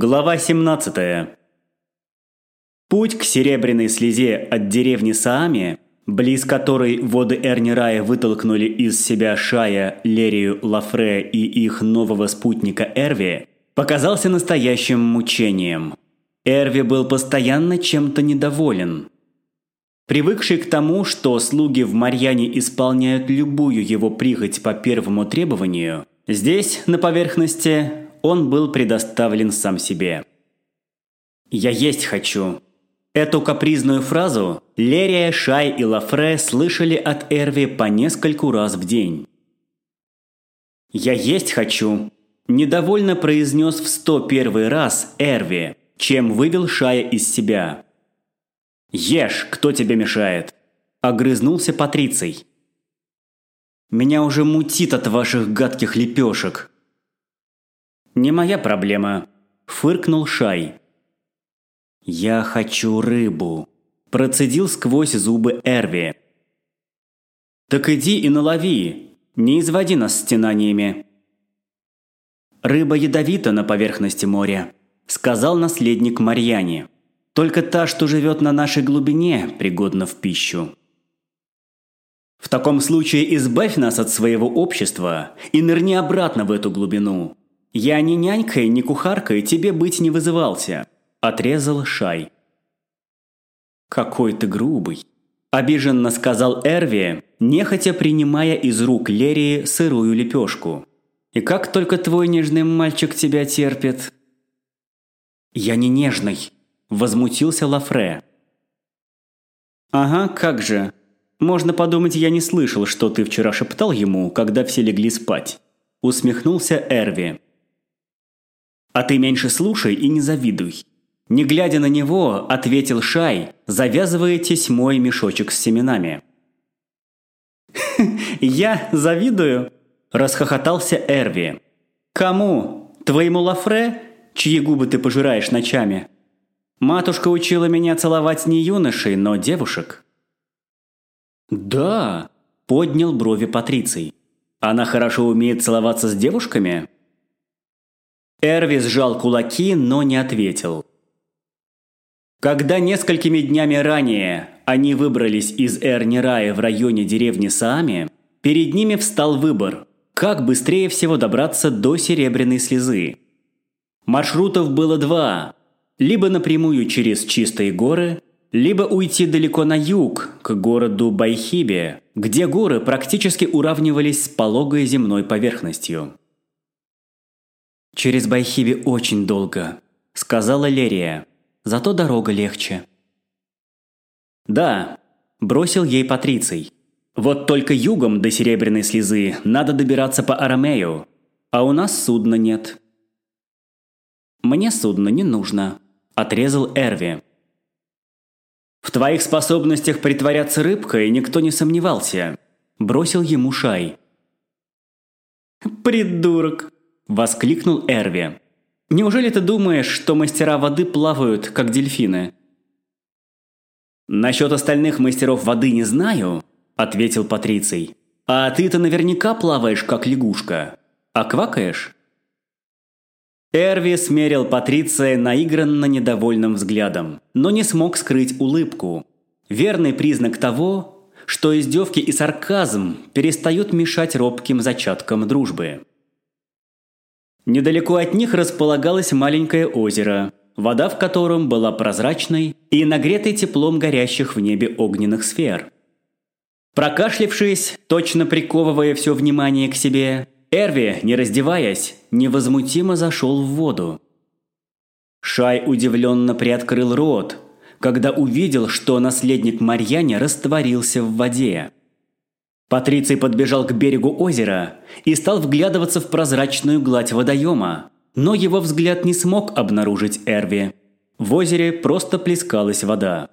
Глава 17. Путь к серебряной слезе от деревни Саами, близ которой воды Эрнирая вытолкнули из себя Шая, Лерию, Лафре и их нового спутника Эрви, показался настоящим мучением. Эрви был постоянно чем-то недоволен. Привыкший к тому, что слуги в Марьяне исполняют любую его прихоть по первому требованию, здесь, на поверхности, он был предоставлен сам себе. «Я есть хочу». Эту капризную фразу Лерия, Шай и Лафре слышали от Эрви по нескольку раз в день. «Я есть хочу», – недовольно произнес в сто первый раз Эрви, чем вывел Шая из себя. «Ешь, кто тебе мешает?» – огрызнулся Патриций. «Меня уже мутит от ваших гадких лепешек», «Не моя проблема», – фыркнул Шай. «Я хочу рыбу», – процедил сквозь зубы Эрви. «Так иди и налови, не изводи нас стенаниями». «Рыба ядовита на поверхности моря», – сказал наследник Марьяне. «Только та, что живет на нашей глубине, пригодна в пищу». «В таком случае избавь нас от своего общества и нырни обратно в эту глубину», «Я ни нянькой, ни кухаркой тебе быть не вызывался», – отрезал Шай. «Какой ты грубый», – обиженно сказал Эрви, нехотя принимая из рук Лерии сырую лепешку. «И как только твой нежный мальчик тебя терпит?» «Я не нежный», – возмутился Лафре. «Ага, как же. Можно подумать, я не слышал, что ты вчера шептал ему, когда все легли спать», – усмехнулся Эрви. А ты меньше слушай и не завидуй. Не глядя на него, ответил Шай, завязывая тесьмой мешочек с семенами. «Я завидую?» – расхохотался Эрви. «Кому? Твоему Лафре, чьи губы ты пожираешь ночами? Матушка учила меня целовать не юношей, но девушек». «Да!» – поднял брови Патриций. «Она хорошо умеет целоваться с девушками?» Эрви сжал кулаки, но не ответил. Когда несколькими днями ранее они выбрались из Эрнирая в районе деревни Саами, перед ними встал выбор, как быстрее всего добраться до Серебряной Слезы. Маршрутов было два – либо напрямую через Чистые горы, либо уйти далеко на юг, к городу Байхибе, где горы практически уравнивались с пологой земной поверхностью. «Через Байхиви очень долго», – сказала Лерия. «Зато дорога легче». «Да», – бросил ей Патриций. «Вот только югом до Серебряной Слезы надо добираться по Арамею, а у нас судна нет». «Мне судно не нужно», – отрезал Эрви. «В твоих способностях притворяться рыбкой никто не сомневался», – бросил ему Шай. «Придурок!» – воскликнул Эрви. «Неужели ты думаешь, что мастера воды плавают, как дельфины?» «Насчет остальных мастеров воды не знаю», – ответил Патриций. «А ты-то наверняка плаваешь, как лягушка. А квакаешь?» Эрви смерил Патриция наигранно недовольным взглядом, но не смог скрыть улыбку. Верный признак того, что издевки и сарказм перестают мешать робким зачаткам дружбы. Недалеко от них располагалось маленькое озеро, вода в котором была прозрачной и нагретой теплом горящих в небе огненных сфер. Прокашлившись, точно приковывая все внимание к себе, Эрви, не раздеваясь, невозмутимо зашел в воду. Шай удивленно приоткрыл рот, когда увидел, что наследник Марьяне растворился в воде. Патриций подбежал к берегу озера и стал вглядываться в прозрачную гладь водоема, но его взгляд не смог обнаружить Эрви. В озере просто плескалась вода.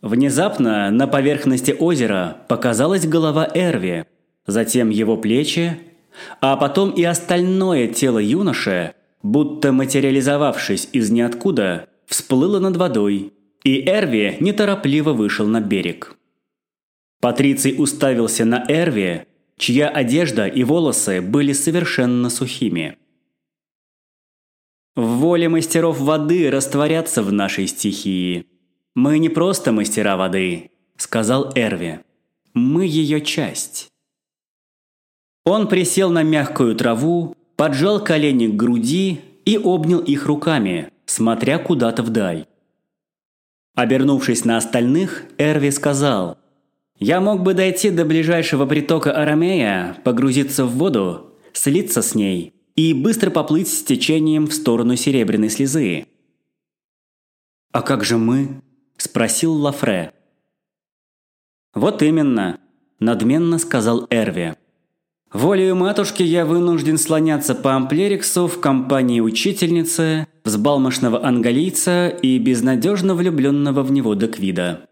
Внезапно на поверхности озера показалась голова Эрви, затем его плечи, а потом и остальное тело юноши, будто материализовавшись из ниоткуда, всплыло над водой, и Эрви неторопливо вышел на берег. Патриций уставился на Эрви, чья одежда и волосы были совершенно сухими. В воле мастеров воды растворяться в нашей стихии. Мы не просто мастера воды, сказал Эрви. Мы ее часть. Он присел на мягкую траву, поджал колени к груди и обнял их руками, смотря куда-то вдаль. Обернувшись на остальных, Эрви сказал, «Я мог бы дойти до ближайшего притока Арамея, погрузиться в воду, слиться с ней и быстро поплыть с течением в сторону Серебряной слезы». «А как же мы?» – спросил Лафре. «Вот именно», – надменно сказал Эрви. Волею матушки я вынужден слоняться по амплериксу в компании учительницы, взбалмошного ангалийца и безнадежно влюбленного в него Деквида.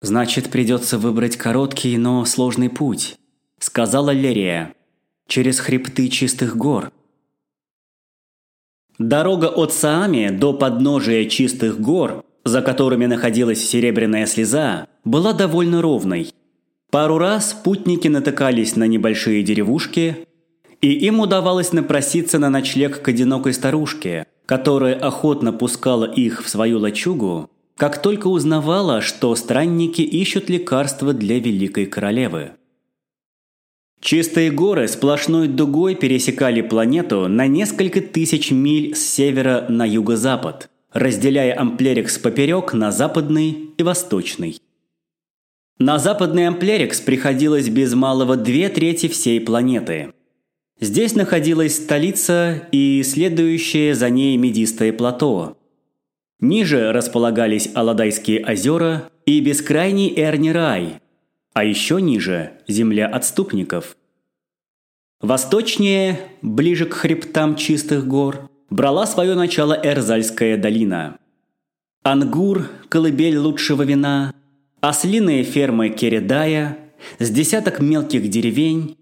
«Значит, придется выбрать короткий, но сложный путь», – сказала Лерия, – «через хребты чистых гор». Дорога от Саами до подножия чистых гор, за которыми находилась серебряная слеза, была довольно ровной. Пару раз путники натыкались на небольшие деревушки, и им удавалось напроситься на ночлег к одинокой старушке, которая охотно пускала их в свою лачугу, как только узнавала, что странники ищут лекарства для великой королевы. Чистые горы сплошной дугой пересекали планету на несколько тысяч миль с севера на юго-запад, разделяя Амплерикс поперек на западный и восточный. На западный Амплерикс приходилось без малого две трети всей планеты. Здесь находилась столица и следующее за ней Медистое плато. Ниже располагались Аладайские озера и бескрайний Эрни-рай, а еще ниже – земля отступников. Восточнее, ближе к хребтам чистых гор, брала свое начало Эрзальская долина. Ангур, колыбель лучшего вина, ослиные фермы Кередая, с десяток мелких деревень.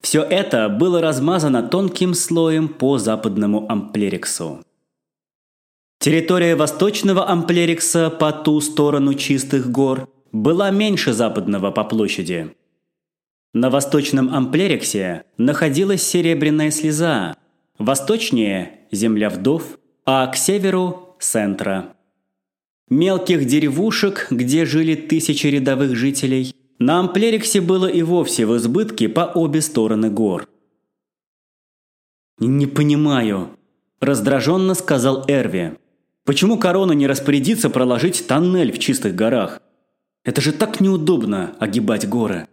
Все это было размазано тонким слоем по западному Амплериксу. Территория восточного Амплерикса по ту сторону чистых гор была меньше западного по площади. На восточном Амплериксе находилась Серебряная слеза, восточнее – земля вдов, а к северу – Сентра. Мелких деревушек, где жили тысячи рядовых жителей, на Амплериксе было и вовсе в избытке по обе стороны гор. «Не понимаю», – раздраженно сказал Эрви. «Почему корона не распорядится проложить тоннель в чистых горах? Это же так неудобно огибать горы».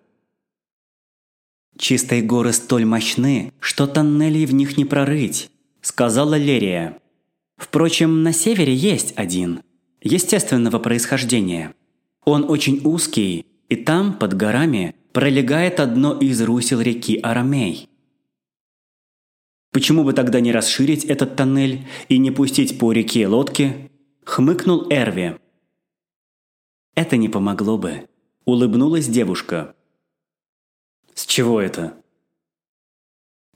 «Чистые горы столь мощны, что тоннелей в них не прорыть», – сказала Лерия. «Впрочем, на севере есть один – естественного происхождения. Он очень узкий, и там, под горами, пролегает одно из русел реки Арамей. Почему бы тогда не расширить этот тоннель и не пустить по реке лодки? Хмыкнул Эрви. Это не помогло бы. Улыбнулась девушка. С чего это?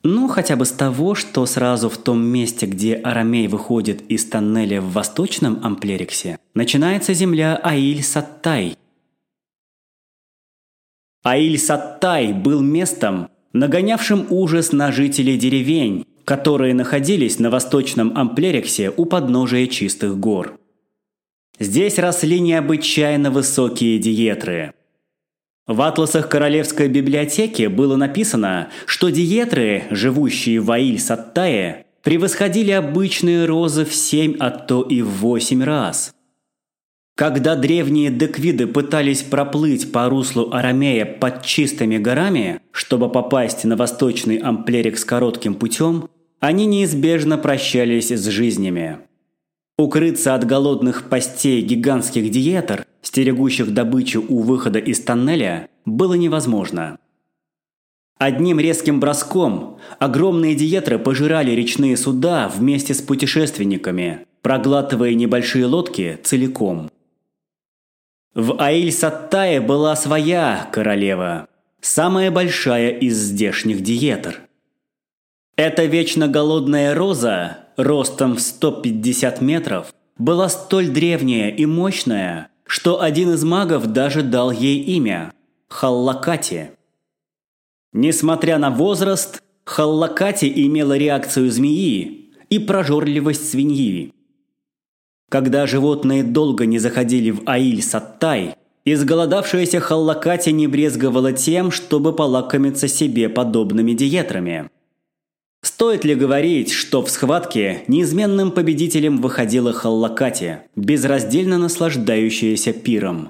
Ну, хотя бы с того, что сразу в том месте, где Арамей выходит из тоннеля в восточном Амплериксе, начинается земля Аиль-Саттай. Аиль-Саттай был местом, нагонявшим ужас на жителей деревень, которые находились на восточном Амплериксе у подножия чистых гор. Здесь росли необычайно высокие диетры – в атласах Королевской библиотеки было написано, что диетры, живущие в Аиль-Саттае, превосходили обычные розы в семь, а то и в восемь раз. Когда древние деквиды пытались проплыть по руслу Арамея под чистыми горами, чтобы попасть на восточный амплерик с коротким путем, они неизбежно прощались с жизнями. Укрыться от голодных постей гигантских диетр стерегущих добычу у выхода из тоннеля, было невозможно. Одним резким броском огромные диетры пожирали речные суда вместе с путешественниками, проглатывая небольшие лодки целиком. В Аиль-Саттае была своя королева, самая большая из здешних диетр. Эта вечно голодная роза, ростом в 150 метров, была столь древняя и мощная, что один из магов даже дал ей имя – Халлакати. Несмотря на возраст, Халлакати имела реакцию змеи и прожорливость свиньи. Когда животные долго не заходили в Аиль-Саттай, изголодавшаяся Халлакати не брезговала тем, чтобы полакомиться себе подобными диетрами. Стоит ли говорить, что в схватке неизменным победителем выходила Халлакати, безраздельно наслаждающаяся пиром?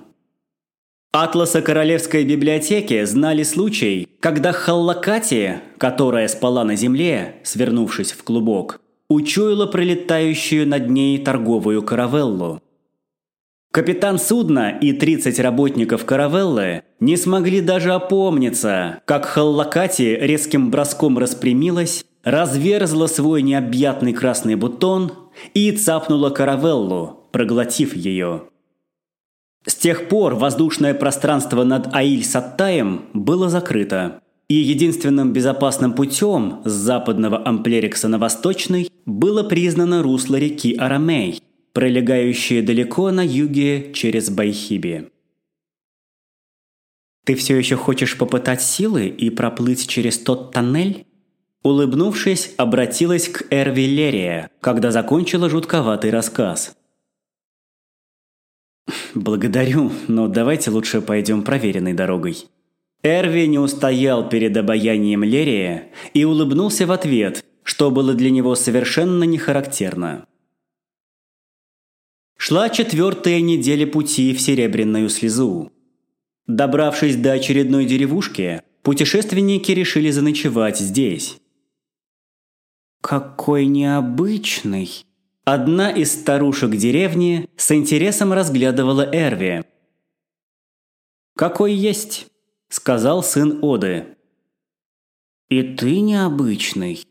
Атласа Королевской библиотеки знали случай, когда Халлакати, которая спала на земле, свернувшись в клубок, учуяла пролетающую над ней торговую каравеллу. Капитан судна и 30 работников каравеллы не смогли даже опомниться, как Халлакати резким броском распрямилась, разверзла свой необъятный красный бутон и цапнула каравеллу, проглотив ее. С тех пор воздушное пространство над Аиль-Саттаем было закрыто, и единственным безопасным путем с западного Амплерикса на восточный было признано русло реки Арамей, пролегающее далеко на юге через Байхиби. «Ты все еще хочешь попытать силы и проплыть через тот тоннель?» Улыбнувшись, обратилась к Эрви Лерия, когда закончила жутковатый рассказ – «Благодарю, но давайте лучше пойдем проверенной дорогой». Эрви не устоял перед обаянием Лерия и улыбнулся в ответ, что было для него совершенно не характерно. Шла четвертая неделя пути в Серебряную слезу. Добравшись до очередной деревушки, путешественники решили заночевать здесь. «Какой необычный!» Одна из старушек деревни с интересом разглядывала Эрви. «Какой есть», – сказал сын Оды. «И ты необычный».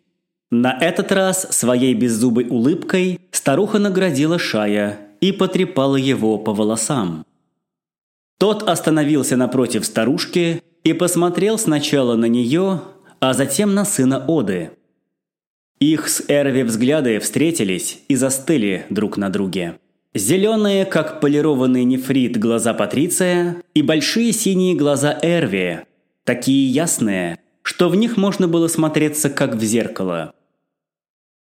На этот раз своей беззубой улыбкой старуха наградила Шая и потрепала его по волосам. Тот остановился напротив старушки и посмотрел сначала на нее, а затем на сына Оды – их с Эрви взгляды встретились и застыли друг на друге. Зеленые, как полированный нефрит, глаза Патриция и большие синие глаза Эрви, такие ясные, что в них можно было смотреться как в зеркало.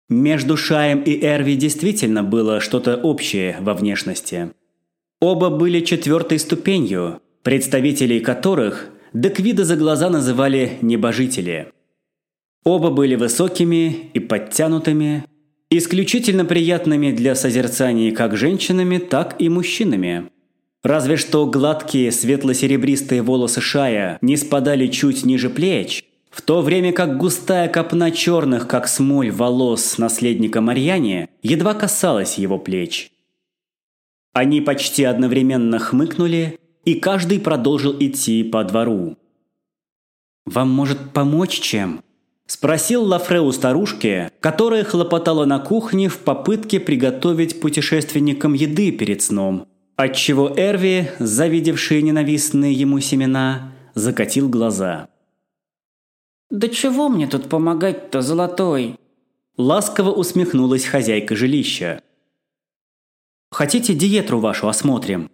Между Шаем и Эрви действительно было что-то общее во внешности. Оба были четвертой ступенью, представителей которых Деквида за глаза называли «небожители». Оба были высокими и подтянутыми, исключительно приятными для созерцания как женщинами, так и мужчинами. Разве что гладкие светло-серебристые волосы Шая не спадали чуть ниже плеч, в то время как густая копна черных, как смоль, волос наследника Марьяне едва касалась его плеч. Они почти одновременно хмыкнули, и каждый продолжил идти по двору. «Вам может помочь чем?» Спросил Лафре у старушки, которая хлопотала на кухне в попытке приготовить путешественникам еды перед сном. Отчего Эрви, завидевший ненавистные ему семена, закатил глаза. «Да чего мне тут помогать-то, золотой?» Ласково усмехнулась хозяйка жилища. «Хотите диетру вашу осмотрим?»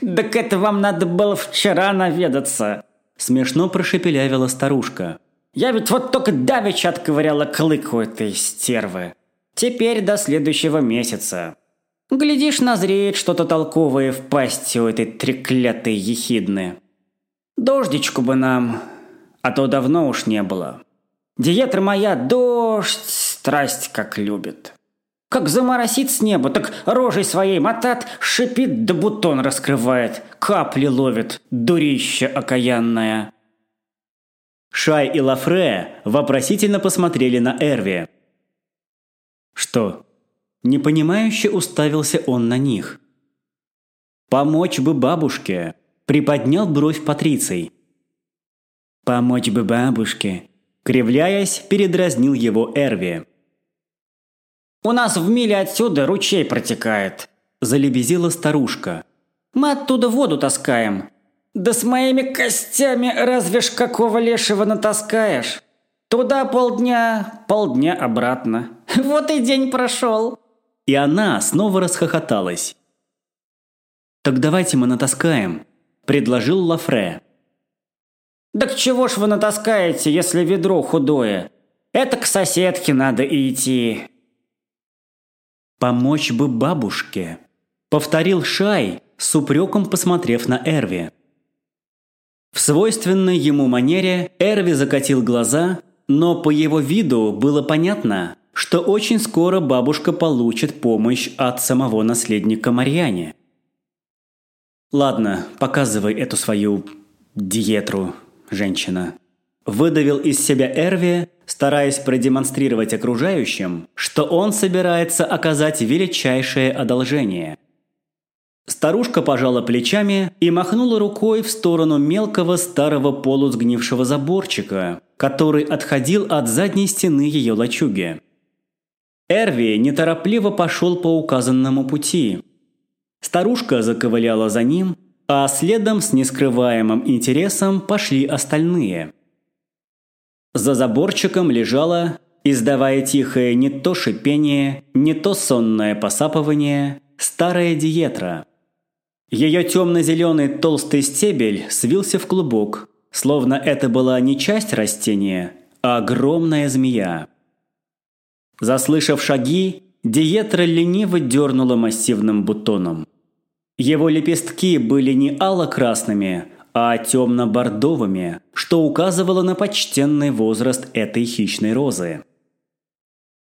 «Так это вам надо было вчера наведаться!» Смешно прошепелявила старушка. Я ведь вот только давеча отковыряла клык у этой стервы. Теперь до следующего месяца. Глядишь, назреет что-то толковое в пасти у этой треклятой ехидны. Дождичку бы нам, а то давно уж не было. Диетра моя дождь, страсть как любит. Как заморосит с неба, так рожей своей мотат, шипит да бутон раскрывает, капли ловит, дурища окаянная. Шай и Лафре вопросительно посмотрели на Эрви. «Что?» Непонимающе уставился он на них. «Помочь бы бабушке!» – приподнял бровь Патриций. «Помочь бы бабушке!» – кривляясь, передразнил его Эрви. «У нас в миле отсюда ручей протекает», – залебезила старушка. «Мы оттуда воду таскаем. Да с моими костями разве ж какого лешего натаскаешь? Туда полдня, полдня обратно. Вот и день прошел. И она снова расхохоталась. «Так давайте мы натаскаем», – предложил Лафре. «Так чего ж вы натаскаете, если ведро худое? Это к соседке надо идти. Помочь бы бабушке, повторил Шай, с упреком посмотрев на Эрви. В свойственной ему манере Эрви закатил глаза, но по его виду было понятно, что очень скоро бабушка получит помощь от самого наследника Марьяне. «Ладно, показывай эту свою диетру, женщина». Выдавил из себя Эрви, стараясь продемонстрировать окружающим, что он собирается оказать величайшее одолжение. Старушка пожала плечами и махнула рукой в сторону мелкого старого полусгнившего заборчика, который отходил от задней стены ее лачуги. Эрви неторопливо пошел по указанному пути. Старушка заковыляла за ним, а следом с нескрываемым интересом пошли остальные – за заборчиком лежала, издавая тихое не то шипение, не то сонное посапывание, старая диетра. Ее темно-зеленый толстый стебель свился в клубок, словно это была не часть растения, а огромная змея. Заслышав шаги, диетра лениво дернула массивным бутоном. Его лепестки были не ало-красными, а темно-бордовыми, что указывало на почтенный возраст этой хищной розы.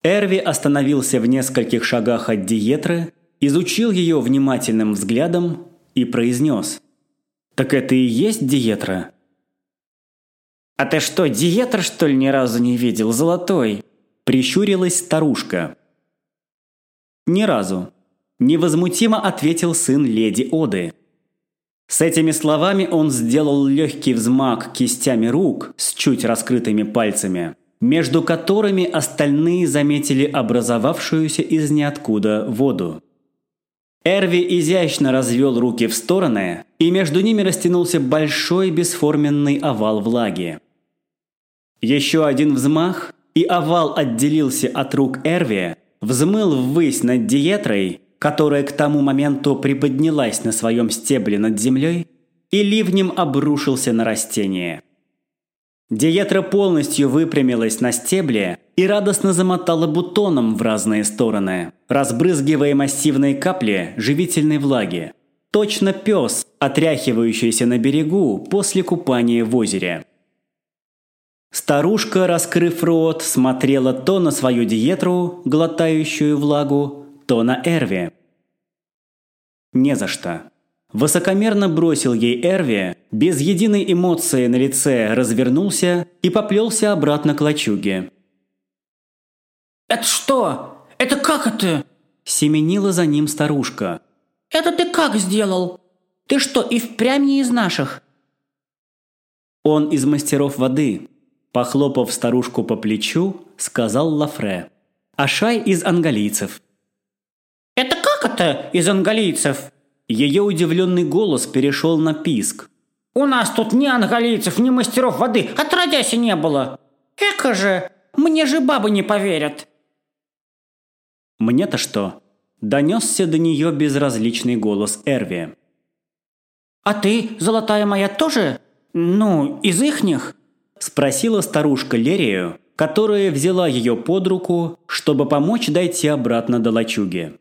Эрви остановился в нескольких шагах от диетры, изучил ее внимательным взглядом и произнес «Так это и есть диетра?» «А ты что, диетр, что ли, ни разу не видел, золотой?» Прищурилась старушка. «Ни разу», – невозмутимо ответил сын леди Оды – с этими словами он сделал легкий взмах кистями рук с чуть раскрытыми пальцами, между которыми остальные заметили образовавшуюся из ниоткуда воду. Эрви изящно развел руки в стороны, и между ними растянулся большой бесформенный овал влаги. Еще один взмах, и овал отделился от рук Эрви, взмыл ввысь над диетрой которая к тому моменту приподнялась на своем стебле над землей и ливнем обрушился на растение. Диетра полностью выпрямилась на стебле и радостно замотала бутоном в разные стороны, разбрызгивая массивные капли живительной влаги. Точно пес, отряхивающийся на берегу после купания в озере. Старушка, раскрыв рот, смотрела то на свою диетру, глотающую влагу, то на Эрви. Не за что. Высокомерно бросил ей Эрви, без единой эмоции на лице развернулся и поплелся обратно к лачуге. «Это что? Это как это?» Семенила за ним старушка. «Это ты как сделал? Ты что, и впрямь не из наших?» Он из мастеров воды. Похлопав старушку по плечу, сказал Лафре. Ашай из ангалийцев. «Это как это из ангалийцев?» Ее удивленный голос перешел на писк. «У нас тут ни ангалийцев, ни мастеров воды отродясь не было. Эка же, мне же бабы не поверят». «Мне-то что?» – донесся до нее безразличный голос Эрви. «А ты, золотая моя, тоже? Ну, из ихних?» – спросила старушка Лерию, которая взяла ее под руку, чтобы помочь дойти обратно до лачуги.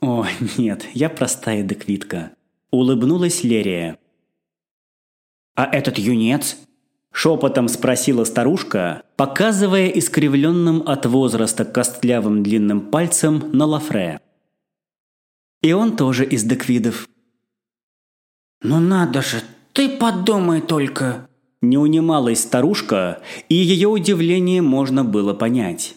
«О, нет, я простая деквитка», – улыбнулась Лерия. «А этот юнец?» – шепотом спросила старушка, показывая искривленным от возраста костлявым длинным пальцем на Лафре. «И он тоже из деквидов». «Ну надо же, ты подумай только!» Не унималась старушка, и ее удивление можно было понять.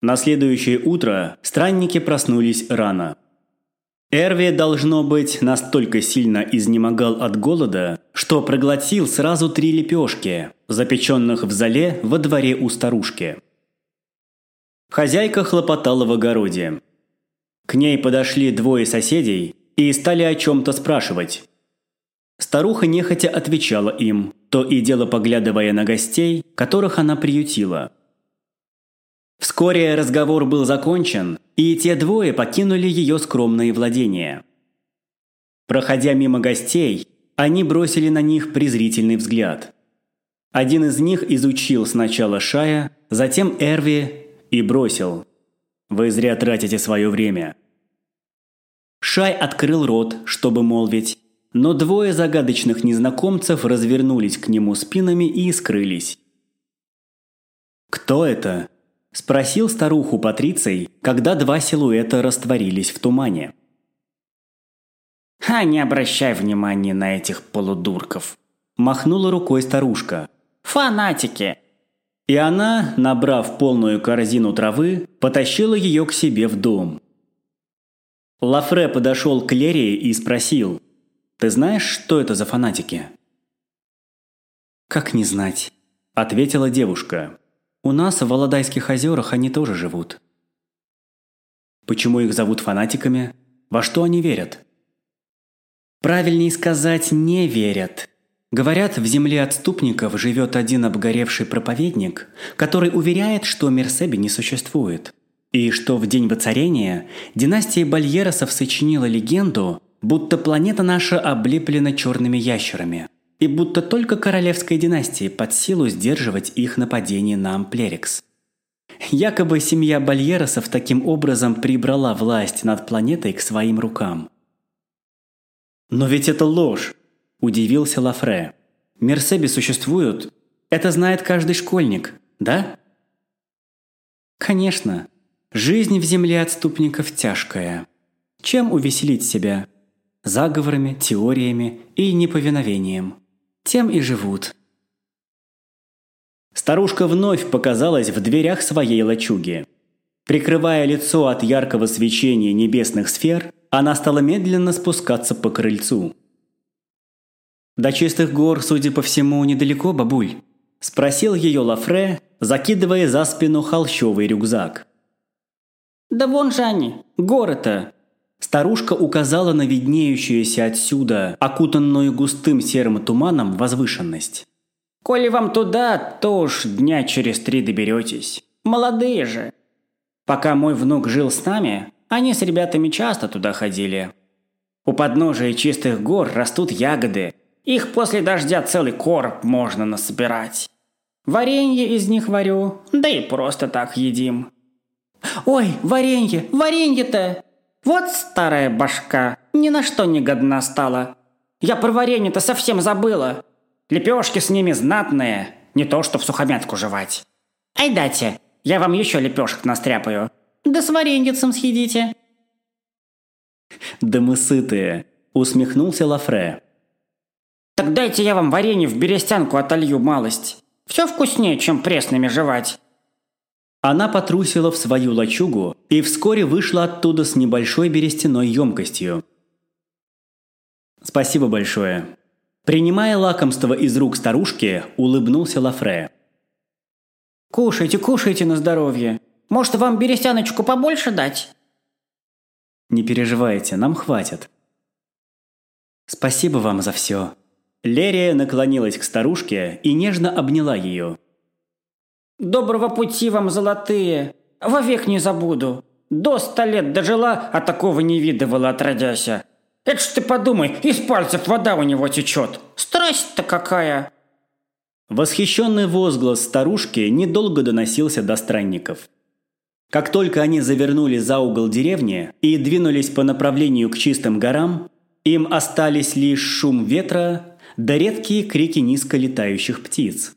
На следующее утро странники проснулись рано. Эрви, должно быть, настолько сильно изнемогал от голода, что проглотил сразу три лепешки, запеченных в зале во дворе у старушки. Хозяйка хлопотала в огороде. К ней подошли двое соседей и стали о чем-то спрашивать. Старуха нехотя отвечала им, то и дело поглядывая на гостей, которых она приютила – Вскоре разговор был закончен, и те двое покинули ее скромные владения. Проходя мимо гостей, они бросили на них презрительный взгляд. Один из них изучил сначала Шая, затем Эрви и бросил. «Вы зря тратите свое время». Шай открыл рот, чтобы молвить, но двое загадочных незнакомцев развернулись к нему спинами и скрылись. «Кто это?» – спросил старуху Патриций, когда два силуэта растворились в тумане. «А не обращай внимания на этих полудурков», – махнула рукой старушка. «Фанатики!» И она, набрав полную корзину травы, потащила ее к себе в дом. Лафре подошел к Лерии и спросил, «Ты знаешь, что это за фанатики?» «Как не знать?» – ответила девушка. «У нас в Володайских озерах они тоже живут». «Почему их зовут фанатиками? Во что они верят?» «Правильней сказать, не верят», Говорят, в земле отступников живет один обгоревший проповедник, который уверяет, что Мерсеби не существует. И что в день воцарения династия Бальеросов сочинила легенду, будто планета наша облеплена черными ящерами, и будто только королевской династии под силу сдерживать их нападение на Амплерикс. Якобы семья Бальеросов таким образом прибрала власть над планетой к своим рукам. «Но ведь это ложь!» Удивился Лафре. Мерсеби существуют. Это знает каждый школьник, да? Конечно. Жизнь в земле отступников тяжкая. Чем увеселить себя? Заговорами, теориями и неповиновением. Тем и живут. Старушка вновь показалась в дверях своей лачуги. Прикрывая лицо от яркого свечения небесных сфер, она стала медленно спускаться по крыльцу. «До чистых гор, судя по всему, недалеко, бабуль?» – спросил ее Лафре, закидывая за спину холщовый рюкзак. «Да вон же они, горы-то!» Старушка указала на виднеющуюся отсюда, окутанную густым серым туманом, возвышенность. «Коли вам туда, то уж дня через три доберетесь. Молодые же. Пока мой внук жил с нами, они с ребятами часто туда ходили. У подножия чистых гор растут ягоды, их после дождя целый короб можно насобирать. Варенье из них варю, да и просто так едим. Ой, варенье, варенье-то! Вот старая башка, ни на что не годна стала. Я про варенье-то совсем забыла. Лепешки с ними знатные, не то что в сухомятку жевать. Ай дайте, я вам еще лепешек настряпаю. Да с вареньицем съедите. Да мы сытые, усмехнулся Лафре. Так дайте я вам варенье в берестянку отолью малость. Все вкуснее, чем пресными жевать. Она потрусила в свою лачугу и вскоре вышла оттуда с небольшой берестяной емкостью. «Спасибо большое». Принимая лакомство из рук старушки, улыбнулся Лафре. «Кушайте, кушайте на здоровье. Может, вам берестяночку побольше дать?» «Не переживайте, нам хватит». «Спасибо вам за все», Лерия наклонилась к старушке и нежно обняла ее. «Доброго пути вам, золотые! Вовек не забуду! До ста лет дожила, а такого не видывала отродяся! Это ж ты подумай, из пальцев вода у него течет! Страсть-то какая!» Восхищенный возглас старушки недолго доносился до странников. Как только они завернули за угол деревни и двинулись по направлению к чистым горам, им остались лишь шум ветра да редкие крики низко летающих птиц.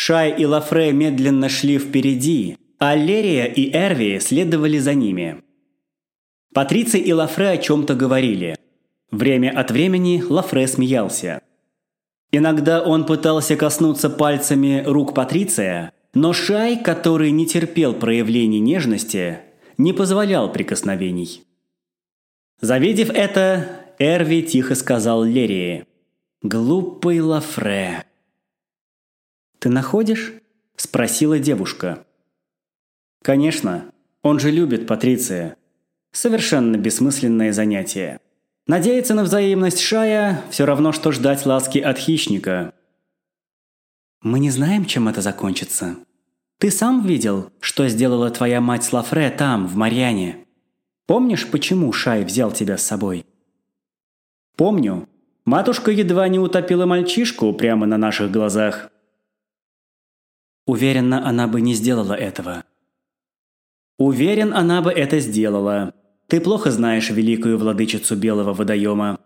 Шай и Лафре медленно шли впереди, а Лерия и Эрви следовали за ними. Патриций и Лафре о чем-то говорили. Время от времени Лафре смеялся. Иногда он пытался коснуться пальцами рук Патриция, но Шай, который не терпел проявлений нежности, не позволял прикосновений. Завидев это, Эрви тихо сказал Лерии. Глупый Лафре. «Ты находишь?» – спросила девушка. «Конечно. Он же любит Патриция. Совершенно бессмысленное занятие. Надеяться на взаимность Шая – все равно, что ждать ласки от хищника». «Мы не знаем, чем это закончится. Ты сам видел, что сделала твоя мать с Лафре там, в Марьяне? Помнишь, почему Шай взял тебя с собой?» «Помню. Матушка едва не утопила мальчишку прямо на наших глазах. Уверена, она бы не сделала этого. Уверен, она бы это сделала. Ты плохо знаешь великую владычицу Белого водоема.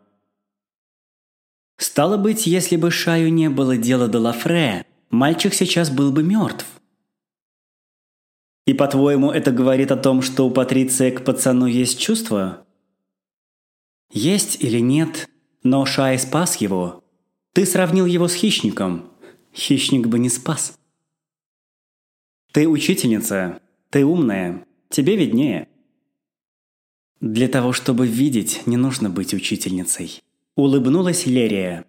Стало быть, если бы Шаю не было дела до Лафре, мальчик сейчас был бы мертв. И по-твоему, это говорит о том, что у Патриция к пацану есть чувства? Есть или нет, но Шай спас его. Ты сравнил его с хищником. Хищник бы не спас. Ты учительница. Ты умная. Тебе виднее. Для того, чтобы видеть, не нужно быть учительницей. Улыбнулась Лерия.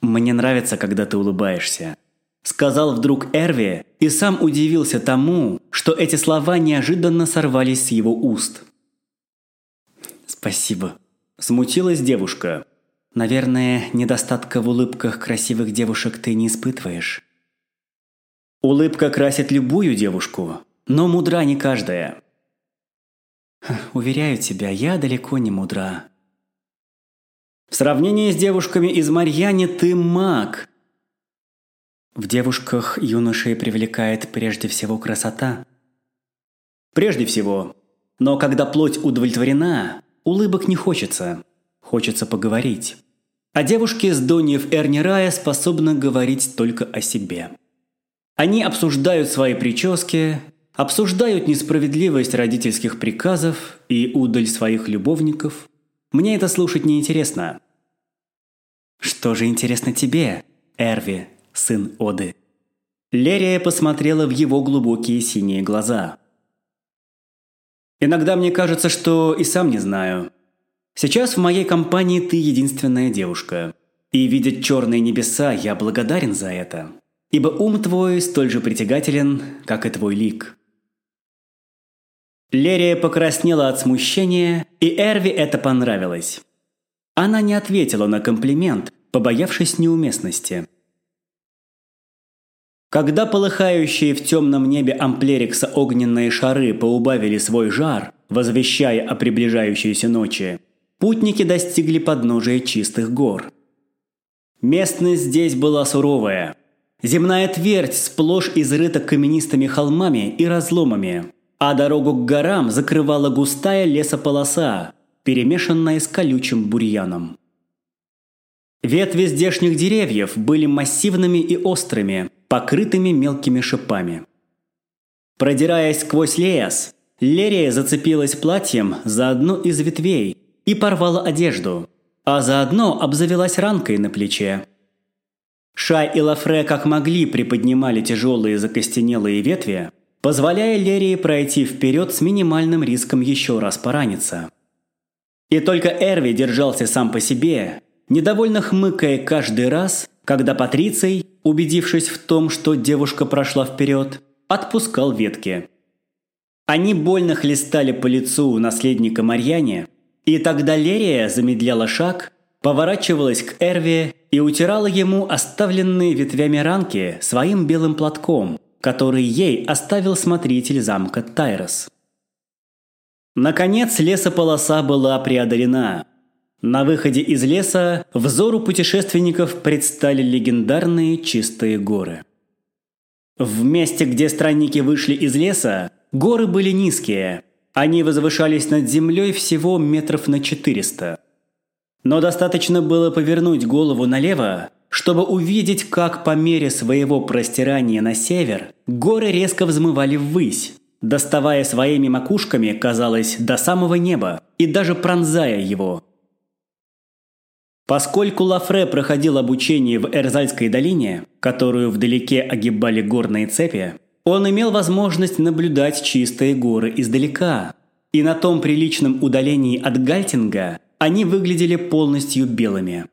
«Мне нравится, когда ты улыбаешься», – сказал вдруг Эрви и сам удивился тому, что эти слова неожиданно сорвались с его уст. «Спасибо», – смутилась девушка. «Наверное, недостатка в улыбках красивых девушек ты не испытываешь». Улыбка красит любую девушку, но мудра не каждая. Уверяю тебя, я далеко не мудра. В сравнении с девушками из Марьяни ты маг. В девушках юношей привлекает прежде всего красота. Прежде всего. Но когда плоть удовлетворена, улыбок не хочется. Хочется поговорить. А девушки с Доньев Эрнирая способны говорить только о себе. Они обсуждают свои прически, обсуждают несправедливость родительских приказов и удаль своих любовников. Мне это слушать неинтересно. Что же интересно тебе, Эрви, сын Оды? Лерия посмотрела в его глубокие синие глаза. Иногда мне кажется, что и сам не знаю. Сейчас в моей компании ты единственная девушка. И видеть черные небеса, я благодарен за это ибо ум твой столь же притягателен, как и твой лик». Лерия покраснела от смущения, и Эрви это понравилось. Она не ответила на комплимент, побоявшись неуместности. Когда полыхающие в темном небе амплерикса огненные шары поубавили свой жар, возвещая о приближающейся ночи, путники достигли подножия чистых гор. Местность здесь была суровая, Земная твердь сплошь изрыта каменистыми холмами и разломами, а дорогу к горам закрывала густая лесополоса, перемешанная с колючим бурьяном. Ветви здешних деревьев были массивными и острыми, покрытыми мелкими шипами. Продираясь сквозь лес, Лерия зацепилась платьем за одну из ветвей и порвала одежду, а заодно обзавелась ранкой на плече. Шай и Лафре как могли приподнимали тяжелые закостенелые ветви, позволяя Лерии пройти вперед с минимальным риском еще раз пораниться. И только Эрви держался сам по себе, недовольно хмыкая каждый раз, когда Патриций, убедившись в том, что девушка прошла вперед, отпускал ветки. Они больно хлестали по лицу наследника Марьяне, и тогда Лерия замедляла шаг, поворачивалась к Эрви и утирала ему оставленные ветвями ранки своим белым платком, который ей оставил смотритель замка Тайрос. Наконец лесополоса была преодолена. На выходе из леса взору путешественников предстали легендарные чистые горы. В месте, где странники вышли из леса, горы были низкие. Они возвышались над землей всего метров на 400. Но достаточно было повернуть голову налево, чтобы увидеть, как по мере своего простирания на север горы резко взмывали ввысь, доставая своими макушками, казалось, до самого неба и даже пронзая его. Поскольку Лафре проходил обучение в Эрзальской долине, которую вдалеке огибали горные цепи, он имел возможность наблюдать чистые горы издалека. И на том приличном удалении от Гальтинга они выглядели полностью белыми.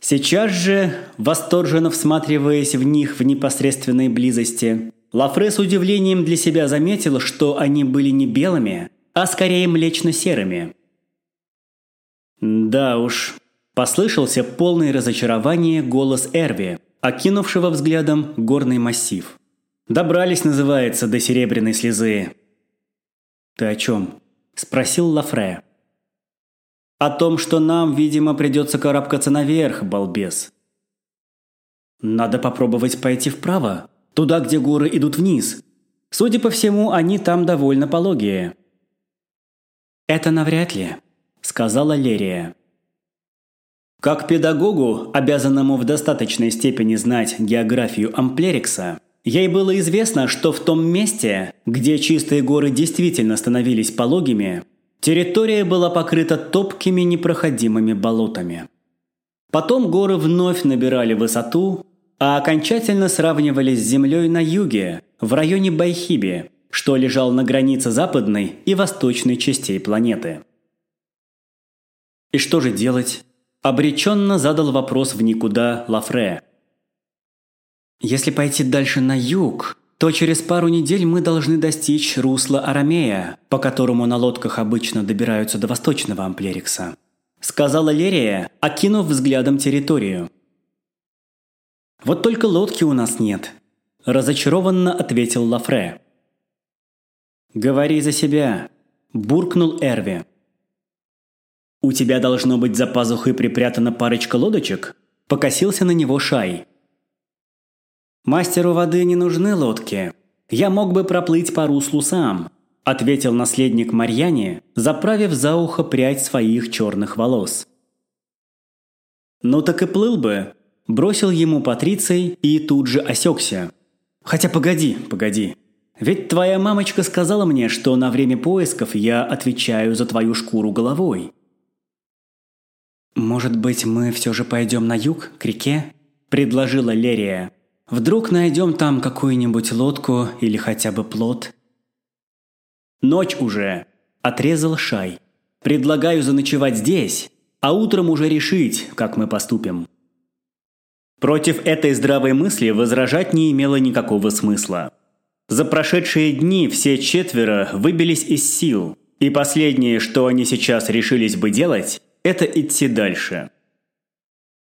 Сейчас же, восторженно всматриваясь в них в непосредственной близости, Лафре с удивлением для себя заметил, что они были не белыми, а скорее млечно-серыми. Да уж, послышался полный разочарование голос Эрви, окинувшего взглядом горный массив. «Добрались, называется, до серебряной слезы». «Ты о чем?» – спросил Лафре. О том, что нам, видимо, придется карабкаться наверх, балбес. Надо попробовать пойти вправо, туда, где горы идут вниз. Судя по всему, они там довольно пологие. Это навряд ли, сказала Лерия. Как педагогу, обязанному в достаточной степени знать географию Амплерикса, ей было известно, что в том месте, где чистые горы действительно становились пологими, территория была покрыта топкими непроходимыми болотами. Потом горы вновь набирали высоту, а окончательно сравнивались с землей на юге, в районе Байхиби, что лежал на границе западной и восточной частей планеты. «И что же делать?» – обреченно задал вопрос в никуда Лафре. «Если пойти дальше на юг, то через пару недель мы должны достичь русла Арамея, по которому на лодках обычно добираются до восточного Амплерикса», – сказала Лерия, окинув взглядом территорию. «Вот только лодки у нас нет», – разочарованно ответил Лафре. «Говори за себя», – буркнул Эрви. «У тебя должно быть за пазухой припрятана парочка лодочек?» – покосился на него Шай. «Мастеру воды не нужны лодки. Я мог бы проплыть по руслу сам», – ответил наследник Марьяне, заправив за ухо прядь своих черных волос. «Ну так и плыл бы», – бросил ему Патриций и тут же осекся. «Хотя погоди, погоди. Ведь твоя мамочка сказала мне, что на время поисков я отвечаю за твою шкуру головой. «Может быть, мы все же пойдем на юг, к реке?» – предложила Лерия. «Вдруг найдем там какую-нибудь лодку или хотя бы плот?» «Ночь уже!» – отрезал Шай. «Предлагаю заночевать здесь, а утром уже решить, как мы поступим». Против этой здравой мысли возражать не имело никакого смысла. За прошедшие дни все четверо выбились из сил, и последнее, что они сейчас решились бы делать, это идти дальше.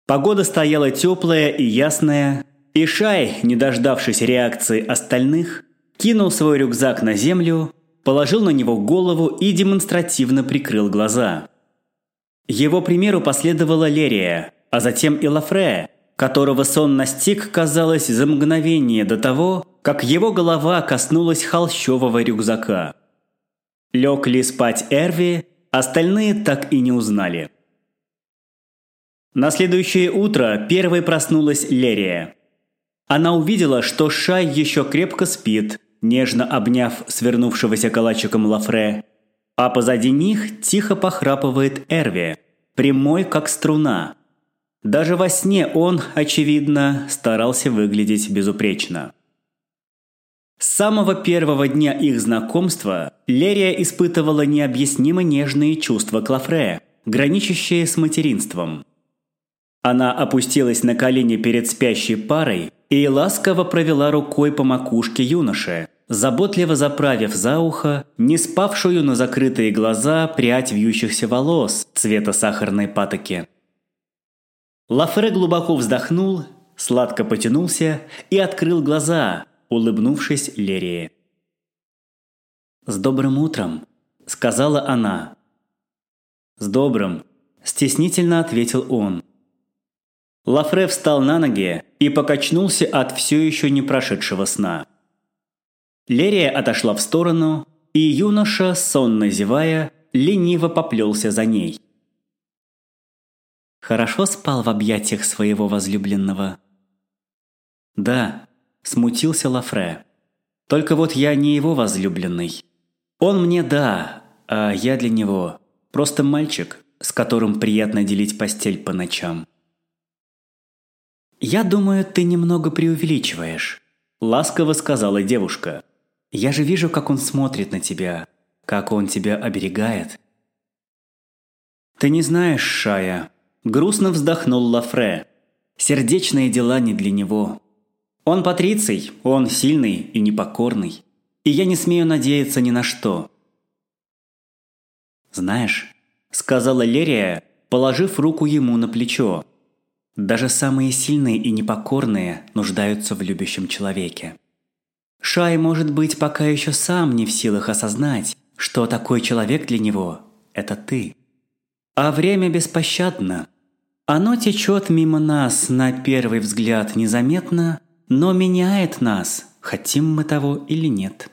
Погода стояла теплая и ясная, и Шай, не дождавшись реакции остальных, кинул свой рюкзак на землю, положил на него голову и демонстративно прикрыл глаза. Его примеру последовала Лерия, а затем и Лафрея, которого сон настиг, казалось, за мгновение до того, как его голова коснулась холщового рюкзака. Лег ли спать Эрви, остальные так и не узнали. На следующее утро первой проснулась Лерия. Она увидела, что Шай еще крепко спит, нежно обняв свернувшегося калачиком Лафре, а позади них тихо похрапывает Эрви, прямой как струна. Даже во сне он, очевидно, старался выглядеть безупречно. С самого первого дня их знакомства Лерия испытывала необъяснимо нежные чувства к Лафре, граничащие с материнством. Она опустилась на колени перед спящей парой и ласково провела рукой по макушке юноши, заботливо заправив за ухо не спавшую на закрытые глаза прядь вьющихся волос цвета сахарной патоки. Лафре глубоко вздохнул, сладко потянулся и открыл глаза, улыбнувшись Лерии. «С добрым утром!» – сказала она. «С добрым!» – стеснительно ответил он. Лафре встал на ноги и покачнулся от все еще не прошедшего сна. Лерия отошла в сторону, и юноша, сонно зевая, лениво поплелся за ней. Хорошо спал в объятиях своего возлюбленного. Да, Смутился Лафре. Только вот я не его возлюбленный. Он мне да, а я для него просто мальчик, с которым приятно делить постель по ночам. «Я думаю, ты немного преувеличиваешь», – ласково сказала девушка. «Я же вижу, как он смотрит на тебя, как он тебя оберегает». «Ты не знаешь, Шая», – грустно вздохнул Лафре. «Сердечные дела не для него. Он патриций, он сильный и непокорный. И я не смею надеяться ни на что. «Знаешь», – сказала Лерия, положив руку ему на плечо, «даже самые сильные и непокорные нуждаются в любящем человеке. Шай, может быть, пока еще сам не в силах осознать, что такой человек для него – это ты. А время беспощадно. Оно течет мимо нас на первый взгляд незаметно, но меняет нас, хотим мы того или нет.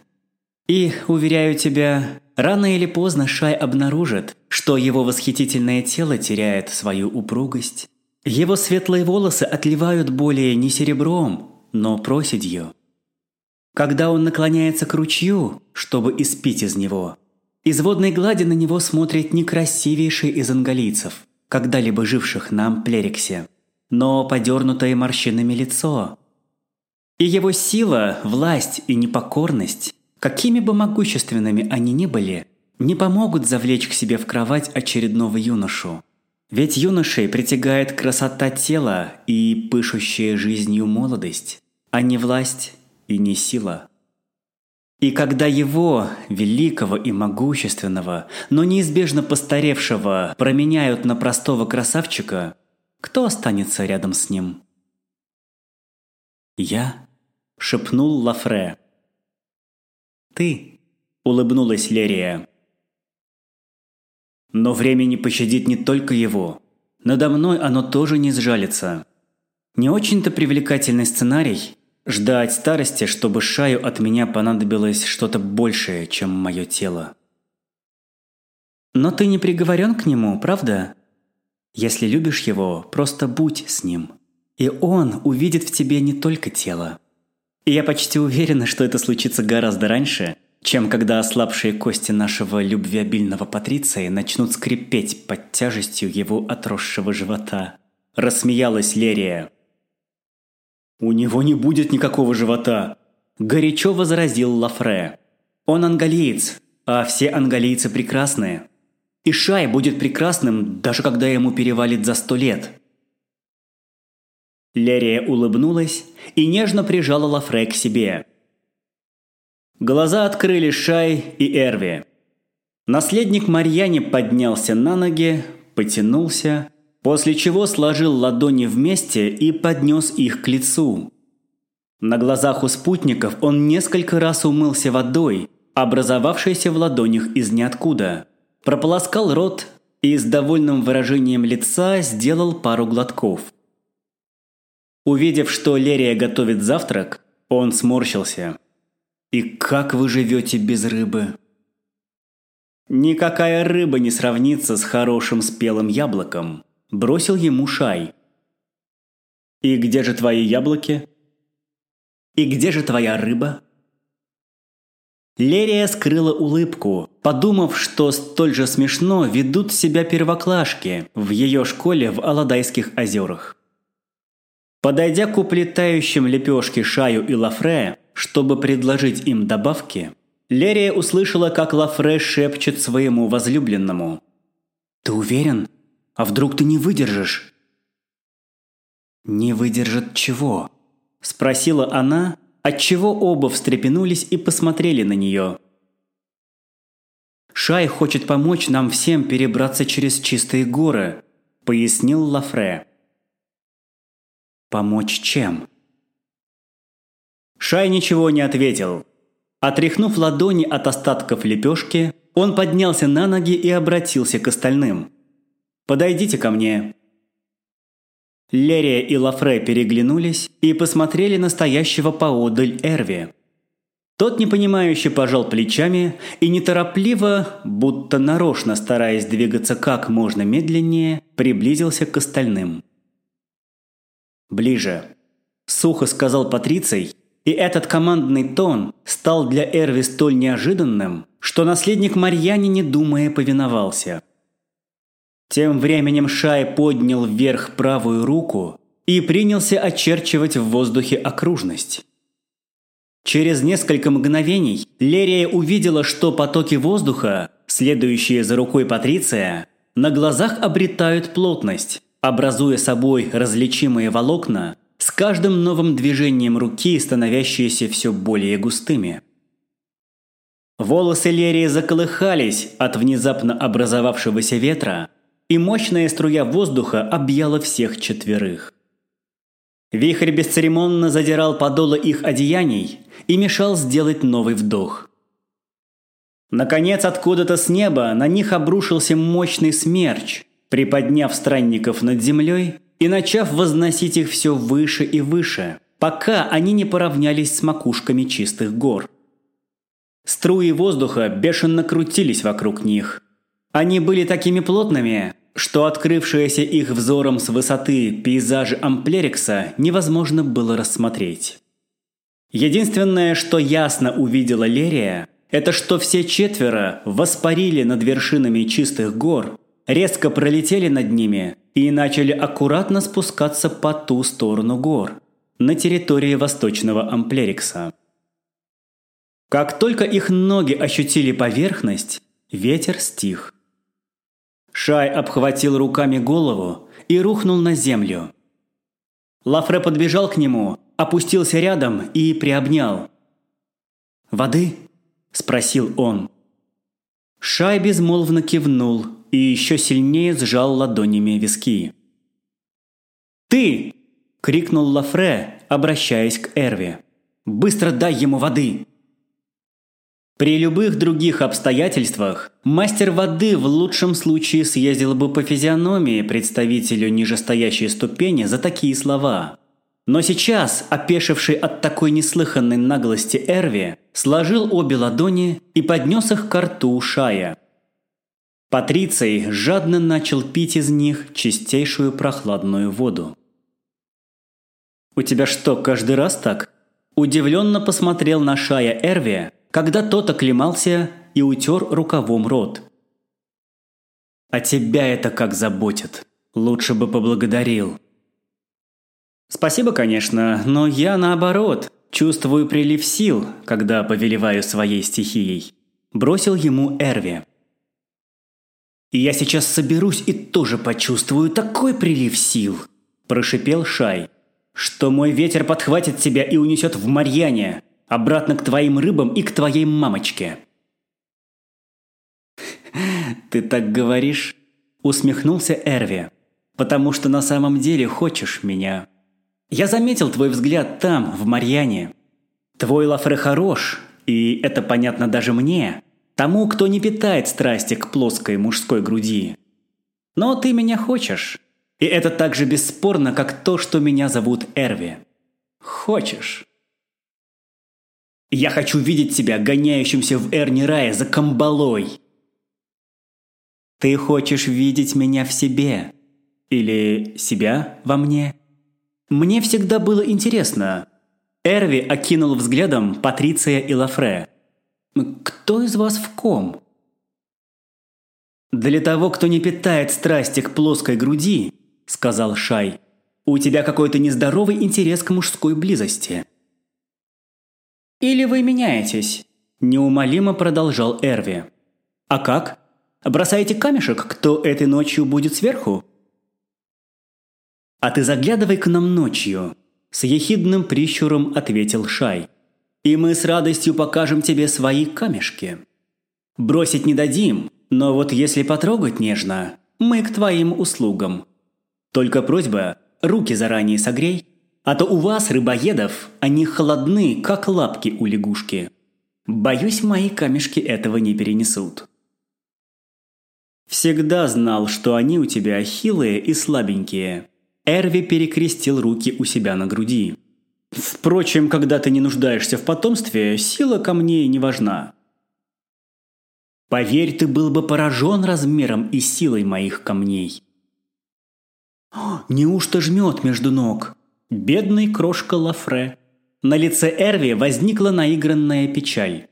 И, уверяю тебя, рано или поздно Шай обнаружит, что его восхитительное тело теряет свою упругость. Его светлые волосы отливают более не серебром, но проседью. Когда он наклоняется к ручью, чтобы испить из него, из водной глади на него смотрит некрасивейший из ангалийцев, когда-либо живших на Плериксе, но подернутое морщинами лицо. И его сила, власть и непокорность Какими бы могущественными они ни были, не помогут завлечь к себе в кровать очередного юношу. Ведь юношей притягает красота тела и пышущая жизнью молодость, а не власть и не сила. И когда его, великого и могущественного, но неизбежно постаревшего, променяют на простого красавчика, кто останется рядом с ним? «Я?» – шепнул Лафре – «Ты», – улыбнулась Лерия. «Но время не пощадит не только его. Надо мной оно тоже не сжалится. Не очень-то привлекательный сценарий – ждать старости, чтобы Шаю от меня понадобилось что-то большее, чем мое тело». «Но ты не приговорен к нему, правда? Если любишь его, просто будь с ним. И он увидит в тебе не только тело, и я почти уверена, что это случится гораздо раньше, чем когда ослабшие кости нашего любвеобильного Патриции начнут скрипеть под тяжестью его отросшего живота. Рассмеялась Лерия. «У него не будет никакого живота!» Горячо возразил Лафре. «Он ангалиец, а все ангалийцы прекрасные. И Шай будет прекрасным, даже когда ему перевалит за сто лет. Лерия улыбнулась и нежно прижала Лафре к себе. Глаза открыли Шай и Эрви. Наследник Марьяне поднялся на ноги, потянулся, после чего сложил ладони вместе и поднес их к лицу. На глазах у спутников он несколько раз умылся водой, образовавшейся в ладонях из ниоткуда, прополоскал рот и с довольным выражением лица сделал пару глотков – Увидев, что Лерия готовит завтрак, он сморщился. «И как вы живете без рыбы?» «Никакая рыба не сравнится с хорошим спелым яблоком», – бросил ему Шай. «И где же твои яблоки?» «И где же твоя рыба?» Лерия скрыла улыбку, подумав, что столь же смешно ведут себя первоклашки в ее школе в Аладайских озерах. Подойдя к уплетающим лепешки Шаю и Лафре, чтобы предложить им добавки, Лерия услышала, как Лафре шепчет своему возлюбленному. «Ты уверен? А вдруг ты не выдержишь?» «Не выдержит чего?» – спросила она, отчего оба встрепенулись и посмотрели на нее. «Шай хочет помочь нам всем перебраться через чистые горы», – пояснил Лафре. Помочь чем? Шай ничего не ответил. Отряхнув ладони от остатков лепешки, он поднялся на ноги и обратился к остальным. «Подойдите ко мне». Лерия и Лафре переглянулись и посмотрели на стоящего поодаль Эрви. Тот непонимающе пожал плечами и неторопливо, будто нарочно стараясь двигаться как можно медленнее, приблизился к остальным. «Ближе», – сухо сказал Патриций, и этот командный тон стал для Эрви столь неожиданным, что наследник Марьяне, не думая, повиновался. Тем временем Шай поднял вверх правую руку и принялся очерчивать в воздухе окружность. Через несколько мгновений Лерия увидела, что потоки воздуха, следующие за рукой Патриция, на глазах обретают плотность, образуя собой различимые волокна, с каждым новым движением руки становящиеся все более густыми. Волосы Лерии заколыхались от внезапно образовавшегося ветра, и мощная струя воздуха объяла всех четверых. Вихрь бесцеремонно задирал подолы их одеяний и мешал сделать новый вдох. Наконец, откуда-то с неба на них обрушился мощный смерч – приподняв странников над землей и начав возносить их все выше и выше, пока они не поравнялись с макушками чистых гор. Струи воздуха бешено крутились вокруг них. Они были такими плотными, что открывшиеся их взором с высоты пейзажи Амплерикса невозможно было рассмотреть. Единственное, что ясно увидела Лерия, это что все четверо воспарили над вершинами чистых гор, резко пролетели над ними и начали аккуратно спускаться по ту сторону гор, на территории восточного Амплерикса. Как только их ноги ощутили поверхность, ветер стих. Шай обхватил руками голову и рухнул на землю. Лафре подбежал к нему, опустился рядом и приобнял. «Воды?» – спросил он. Шай безмолвно кивнул и еще сильнее сжал ладонями виски. «Ты!» – крикнул Лафре, обращаясь к Эрве. «Быстро дай ему воды!» При любых других обстоятельствах мастер воды в лучшем случае съездил бы по физиономии представителю нижестоящей ступени за такие слова. Но сейчас, опешивший от такой неслыханной наглости Эрви, сложил обе ладони и поднес их к рту Шая. Патриций жадно начал пить из них чистейшую прохладную воду. «У тебя что, каждый раз так?» Удивленно посмотрел на Шая Эрви, когда тот оклемался и утер рукавом рот. «А тебя это как заботит. Лучше бы поблагодарил». «Спасибо, конечно, но я наоборот, чувствую прилив сил, когда повелеваю своей стихией», – бросил ему Эрви. «И я сейчас соберусь и тоже почувствую такой прилив сил», – прошипел Шай, – «что мой ветер подхватит тебя и унесет в Марьяне, Обратно к твоим рыбам и к твоей мамочке. Ты так говоришь? Усмехнулся Эрви. Потому что на самом деле хочешь меня. Я заметил твой взгляд там, в Марьяне. Твой Лафре хорош, и это понятно даже мне, тому, кто не питает страсти к плоской мужской груди. Но ты меня хочешь. И это так же бесспорно, как то, что меня зовут Эрви. Хочешь. Я хочу видеть тебя гоняющимся в Эрни Рае за камбалой. Ты хочешь видеть меня в себе? Или себя во мне? Мне всегда было интересно. Эрви окинул взглядом Патриция и Лафре. Кто из вас в ком? Для того, кто не питает страсти к плоской груди, сказал Шай, у тебя какой-то нездоровый интерес к мужской близости. «Или вы меняетесь?» – неумолимо продолжал Эрви. «А как? Бросаете камешек, кто этой ночью будет сверху?» «А ты заглядывай к нам ночью», – с ехидным прищуром ответил Шай. «И мы с радостью покажем тебе свои камешки. Бросить не дадим, но вот если потрогать нежно, мы к твоим услугам. Только просьба, руки заранее согрей, а то у вас, рыбоедов, они холодны, как лапки у лягушки. Боюсь, мои камешки этого не перенесут. Всегда знал, что они у тебя хилые и слабенькие. Эрви перекрестил руки у себя на груди. Впрочем, когда ты не нуждаешься в потомстве, сила камней не важна. Поверь, ты был бы поражен размером и силой моих камней. Неужто жмет между ног? Бедный крошка Лафре. На лице Эрви возникла наигранная печаль.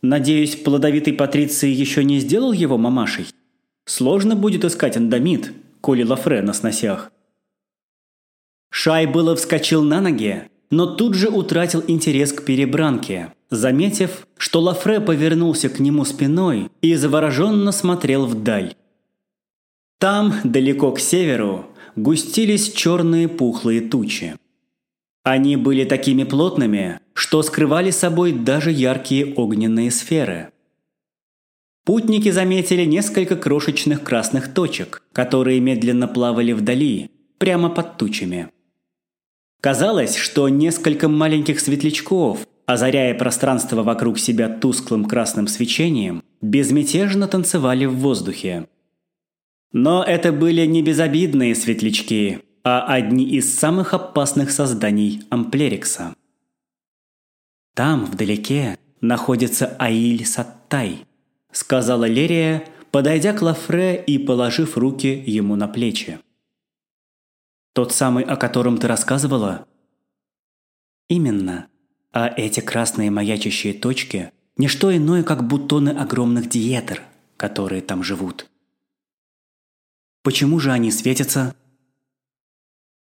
Надеюсь, плодовитый Патриций еще не сделал его мамашей? Сложно будет искать андамит, коли Лафре на сносях. Шай было вскочил на ноги, но тут же утратил интерес к перебранке, заметив, что Лафре повернулся к нему спиной и завороженно смотрел вдаль. Там, далеко к северу, густились черные пухлые тучи. Они были такими плотными, что скрывали собой даже яркие огненные сферы. Путники заметили несколько крошечных красных точек, которые медленно плавали вдали, прямо под тучами. Казалось, что несколько маленьких светлячков, озаряя пространство вокруг себя тусклым красным свечением, безмятежно танцевали в воздухе. Но это были не безобидные светлячки, а одни из самых опасных созданий Амплерикса. «Там, вдалеке, находится Аиль Саттай», – сказала Лерия, подойдя к Лафре и положив руки ему на плечи. «Тот самый, о котором ты рассказывала?» «Именно. А эти красные маячащие точки – не что иное, как бутоны огромных диетер, которые там живут. Почему же они светятся?»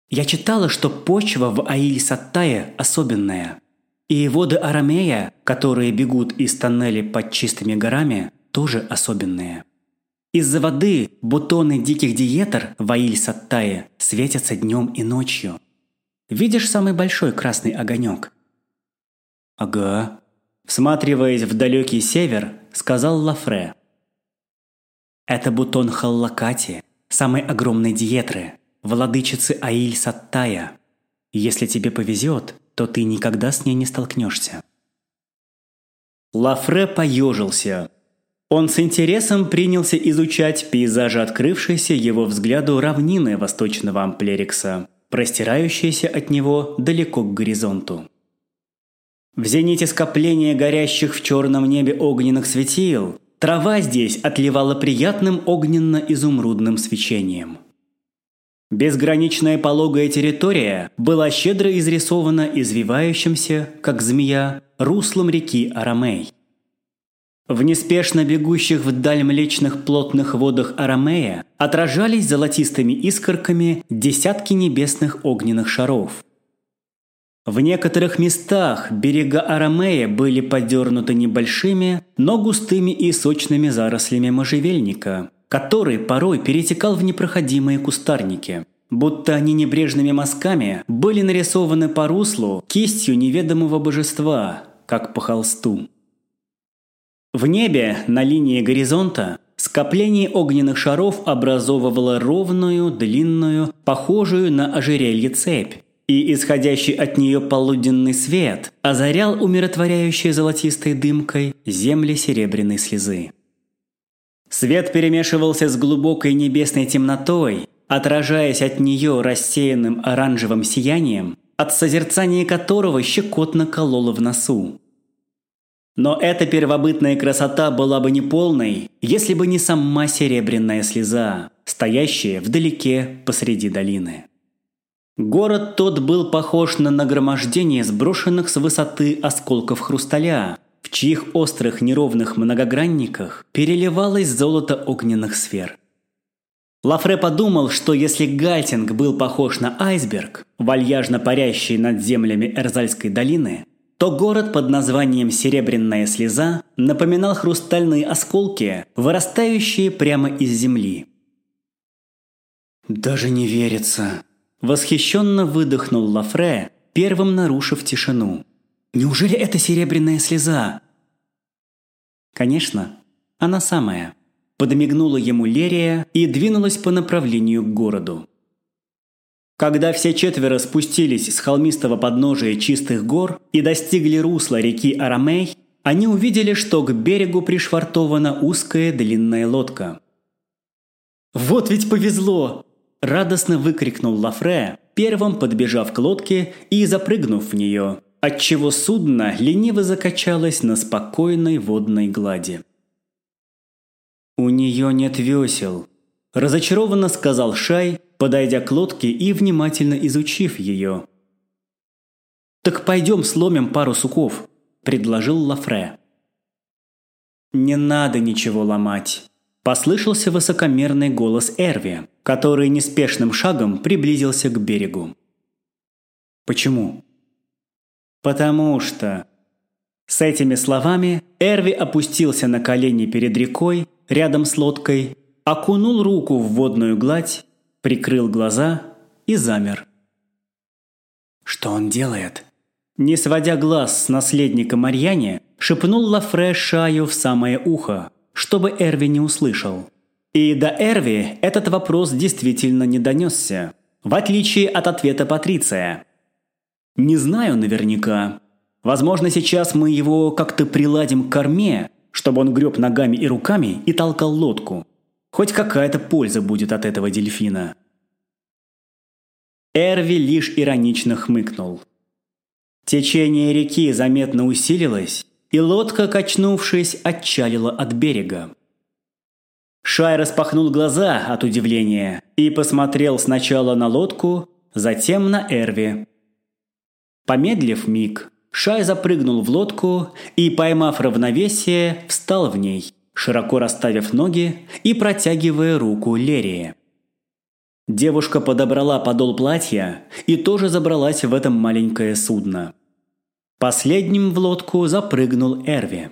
Я читала, что почва в Аиль-Саттае особенная. И воды Арамея, которые бегут из тоннелей под чистыми горами, тоже особенные. Из-за воды бутоны диких диетер в Аиль-Саттае светятся днем и ночью. Видишь самый большой красный огонек? Ага. Всматриваясь в далекий север, сказал Лафре. Это бутон Халлакати, самой огромной диетры, владычицы Аиль Саттая. Если тебе повезет, то ты никогда с ней не столкнешься. Лафре поежился. Он с интересом принялся изучать пейзажи открывшейся его взгляду равнины восточного Амплерикса, простирающиеся от него далеко к горизонту. В зените скопления горящих в черном небе огненных светил трава здесь отливала приятным огненно-изумрудным свечением – Безграничная пологая территория была щедро изрисована извивающимся, как змея, руслом реки Арамей. В неспешно бегущих вдаль млечных плотных водах Арамея отражались золотистыми искорками десятки небесных огненных шаров. В некоторых местах берега Арамея были подернуты небольшими, но густыми и сочными зарослями можжевельника – который порой перетекал в непроходимые кустарники. Будто они небрежными мазками были нарисованы по руслу кистью неведомого божества, как по холсту. В небе, на линии горизонта, скопление огненных шаров образовывало ровную, длинную, похожую на ожерелье цепь, и исходящий от нее полуденный свет озарял умиротворяющей золотистой дымкой земли серебряной слезы. Свет перемешивался с глубокой небесной темнотой, отражаясь от нее рассеянным оранжевым сиянием, от созерцания которого щекотно кололо в носу. Но эта первобытная красота была бы неполной, если бы не сама серебряная слеза, стоящая вдалеке посреди долины. Город тот был похож на нагромождение сброшенных с высоты осколков хрусталя, в чьих острых неровных многогранниках переливалось золото огненных сфер. Лафре подумал, что если Гальтинг был похож на айсберг, вальяжно парящий над землями Эрзальской долины, то город под названием Серебряная слеза напоминал хрустальные осколки, вырастающие прямо из земли. «Даже не верится!» – восхищенно выдохнул Лафре, первым нарушив тишину. Неужели это серебряная слеза? Конечно, она самая. Подмигнула ему Лерия и двинулась по направлению к городу. Когда все четверо спустились с холмистого подножия чистых гор и достигли русла реки Арамей, они увидели, что к берегу пришвартована узкая длинная лодка. «Вот ведь повезло!» – радостно выкрикнул Лафре, первым подбежав к лодке и запрыгнув в нее отчего судно лениво закачалось на спокойной водной глади. «У нее нет весел», – разочарованно сказал Шай, подойдя к лодке и внимательно изучив ее. «Так пойдем сломим пару суков», – предложил Лафре. «Не надо ничего ломать», – послышался высокомерный голос Эрви, который неспешным шагом приблизился к берегу. «Почему?» Потому что... С этими словами Эрви опустился на колени перед рекой, рядом с лодкой, окунул руку в водную гладь, прикрыл глаза и замер. Что он делает? Не сводя глаз с наследника Марьяне, шепнул Лафре Шаю в самое ухо, чтобы Эрви не услышал. И до Эрви этот вопрос действительно не донесся, в отличие от ответа Патриция – не знаю наверняка. Возможно, сейчас мы его как-то приладим к корме, чтобы он греб ногами и руками и толкал лодку. Хоть какая-то польза будет от этого дельфина. Эрви лишь иронично хмыкнул. Течение реки заметно усилилось, и лодка, качнувшись, отчалила от берега. Шай распахнул глаза от удивления и посмотрел сначала на лодку, затем на Эрви. Помедлив миг, Шай запрыгнул в лодку и, поймав равновесие, встал в ней, широко расставив ноги и протягивая руку Лерии. Девушка подобрала подол платья и тоже забралась в это маленькое судно. Последним в лодку запрыгнул Эрви.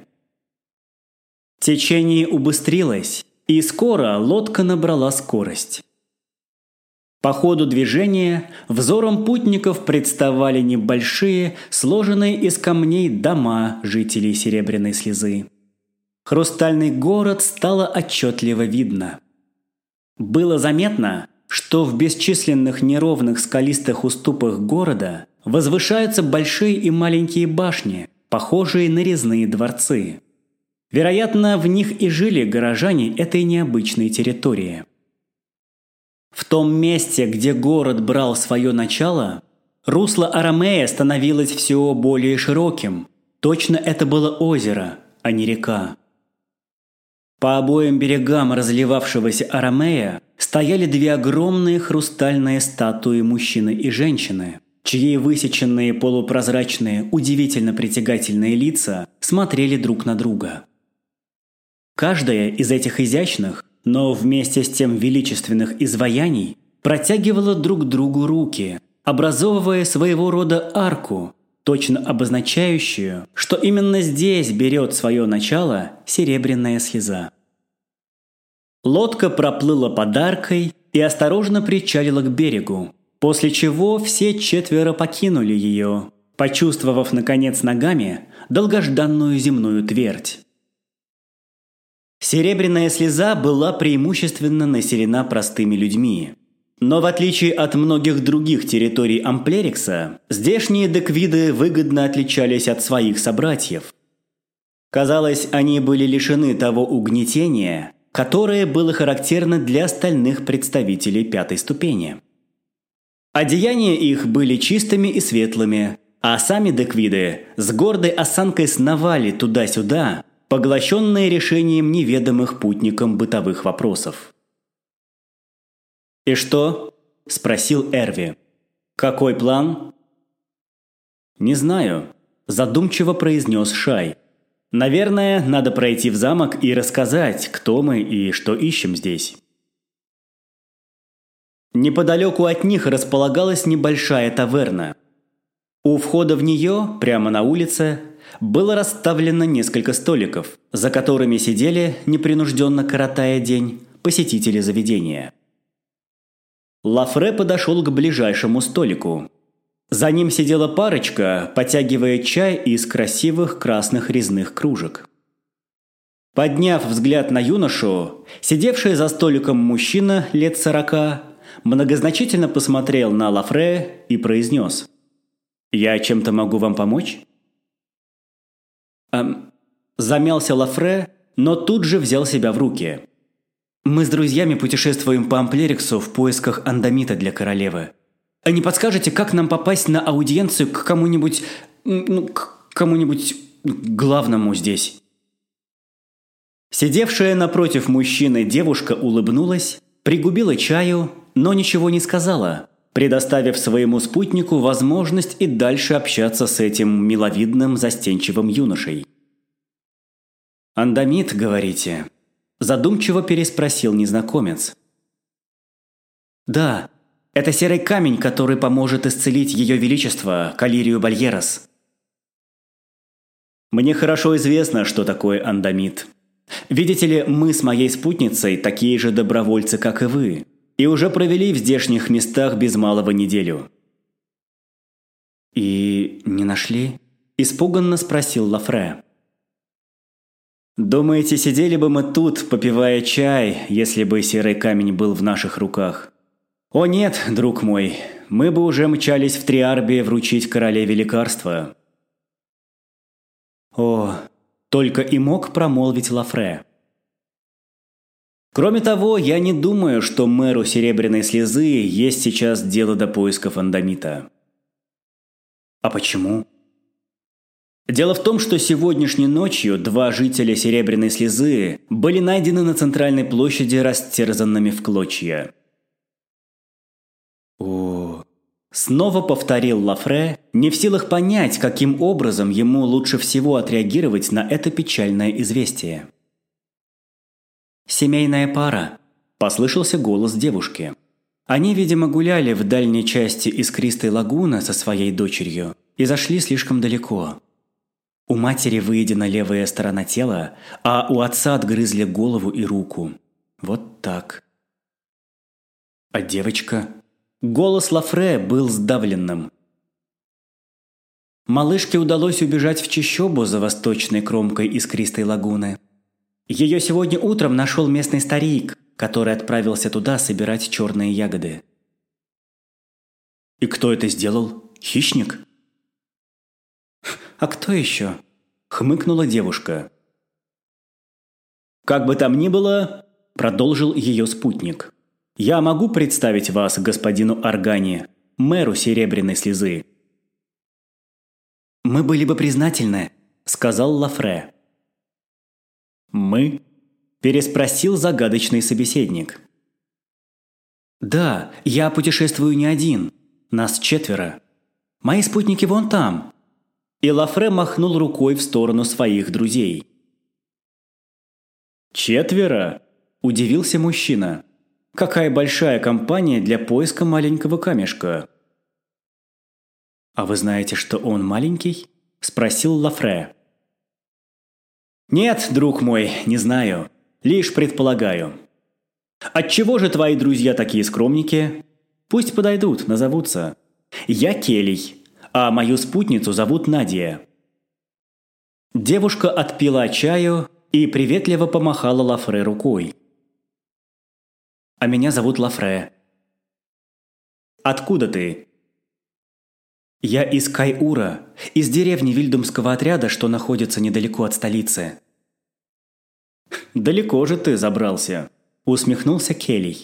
Течение убыстрилось, и скоро лодка набрала скорость. По ходу движения взором путников представали небольшие, сложенные из камней дома жителей Серебряной Слезы. Хрустальный город стало отчетливо видно. Было заметно, что в бесчисленных неровных скалистых уступах города возвышаются большие и маленькие башни, похожие на резные дворцы. Вероятно, в них и жили горожане этой необычной территории. В том месте, где город брал свое начало, русло Арамея становилось все более широким. Точно это было озеро, а не река. По обоим берегам разливавшегося Арамея стояли две огромные хрустальные статуи мужчины и женщины, чьи высеченные полупрозрачные, удивительно притягательные лица смотрели друг на друга. Каждая из этих изящных, но вместе с тем величественных изваяний протягивала друг другу руки, образовывая своего рода арку, точно обозначающую, что именно здесь берет свое начало серебряная слеза. Лодка проплыла подаркой и осторожно причалила к берегу, после чего все четверо покинули ее, почувствовав, наконец, ногами долгожданную земную твердь. Серебряная слеза была преимущественно населена простыми людьми. Но в отличие от многих других территорий Амплерикса, здешние деквиды выгодно отличались от своих собратьев. Казалось, они были лишены того угнетения, которое было характерно для остальных представителей пятой ступени. Одеяния их были чистыми и светлыми, а сами деквиды с гордой осанкой сновали туда-сюда, поглощенные решением неведомых путникам бытовых вопросов. «И что?» – спросил Эрви. «Какой план?» «Не знаю», – задумчиво произнес Шай. Наверное, надо пройти в замок и рассказать, кто мы и что ищем здесь. Неподалеку от них располагалась небольшая таверна. У входа в нее, прямо на улице, было расставлено несколько столиков, за которыми сидели, непринужденно коротая день, посетители заведения. Лафре подошел к ближайшему столику, за ним сидела парочка, потягивая чай из красивых красных резных кружек. Подняв взгляд на юношу, сидевший за столиком мужчина лет сорока, многозначительно посмотрел на Лафре и произнес. «Я чем-то могу вам помочь?» эм, Замялся Лафре, но тут же взял себя в руки. «Мы с друзьями путешествуем по Амплериксу в поисках андамита для королевы. А не подскажете, как нам попасть на аудиенцию к кому-нибудь, ну, к кому-нибудь главному здесь?» Сидевшая напротив мужчины девушка улыбнулась, пригубила чаю, но ничего не сказала, предоставив своему спутнику возможность и дальше общаться с этим миловидным застенчивым юношей. «Андамит, говорите?» – задумчиво переспросил незнакомец. «Да, это серый камень, который поможет исцелить Ее Величество, Калирию Бальерос. Мне хорошо известно, что такое андамит. Видите ли, мы с моей спутницей такие же добровольцы, как и вы, и уже провели в здешних местах без малого неделю. И не нашли? Испуганно спросил Лафре. Думаете, сидели бы мы тут, попивая чай, если бы серый камень был в наших руках? «О нет, друг мой, мы бы уже мчались в Триарбе вручить королеве лекарства». «О, только и мог промолвить Лафре». Кроме того, я не думаю, что мэру Серебряной Слезы есть сейчас дело до поиска фандамита. А почему? Дело в том, что сегодняшней ночью два жителя Серебряной Слезы были найдены на центральной площади растерзанными в клочья. О, снова повторил Лафре, не в силах понять, каким образом ему лучше всего отреагировать на это печальное известие. «Семейная пара», – послышался голос девушки. Они, видимо, гуляли в дальней части искристой лагуны со своей дочерью и зашли слишком далеко. У матери выедена левая сторона тела, а у отца отгрызли голову и руку. Вот так. А девочка? Голос Лафре был сдавленным. Малышке удалось убежать в чащобу за восточной кромкой искристой лагуны. Ее сегодня утром нашел местный старик, который отправился туда собирать черные ягоды. И кто это сделал? Хищник? «А кто еще?» – хмыкнула девушка. «Как бы там ни было», – продолжил ее спутник. «Я могу представить вас господину Аргани, мэру Серебряной Слезы». «Мы были бы признательны», – сказал Лафре. «Мы?» – переспросил загадочный собеседник. «Да, я путешествую не один. Нас четверо. Мои спутники вон там, и Лафре махнул рукой в сторону своих друзей. «Четверо?» – удивился мужчина. «Какая большая компания для поиска маленького камешка!» «А вы знаете, что он маленький?» – спросил Лафре. «Нет, друг мой, не знаю. Лишь предполагаю. Отчего же твои друзья такие скромники? Пусть подойдут, назовутся. Я Келий, а мою спутницу зовут Надя». Девушка отпила чаю и приветливо помахала Лафре рукой. «А меня зовут Лафре». «Откуда ты?» «Я из Кайура, из деревни Вильдумского отряда, что находится недалеко от столицы». «Далеко же ты забрался», – усмехнулся Келли.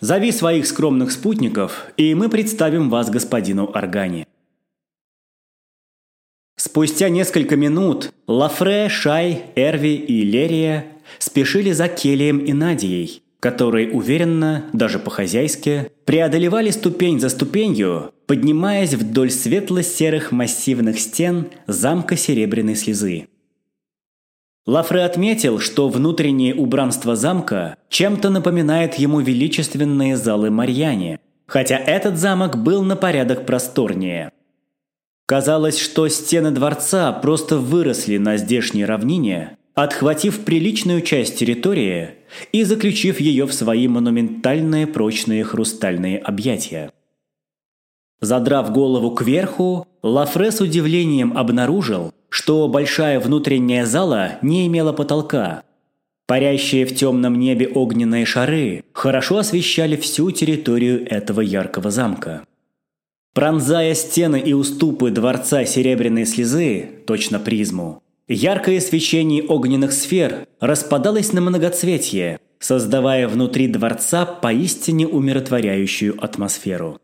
«Зови своих скромных спутников, и мы представим вас господину Органи». Спустя несколько минут Лафре, Шай, Эрви и Лерия спешили за Келием и Надией, которые уверенно, даже по-хозяйски, преодолевали ступень за ступенью, поднимаясь вдоль светло-серых массивных стен замка Серебряной Слезы. Лафре отметил, что внутреннее убранство замка чем-то напоминает ему величественные залы Марьяне, хотя этот замок был на порядок просторнее – Казалось, что стены дворца просто выросли на здешней равнине, отхватив приличную часть территории и заключив ее в свои монументальные прочные хрустальные объятия. Задрав голову кверху, Лафре с удивлением обнаружил, что большая внутренняя зала не имела потолка. Парящие в темном небе огненные шары хорошо освещали всю территорию этого яркого замка. Пронзая стены и уступы дворца Серебряной Слезы, точно призму, яркое свечение огненных сфер распадалось на многоцветие, создавая внутри дворца поистине умиротворяющую атмосферу.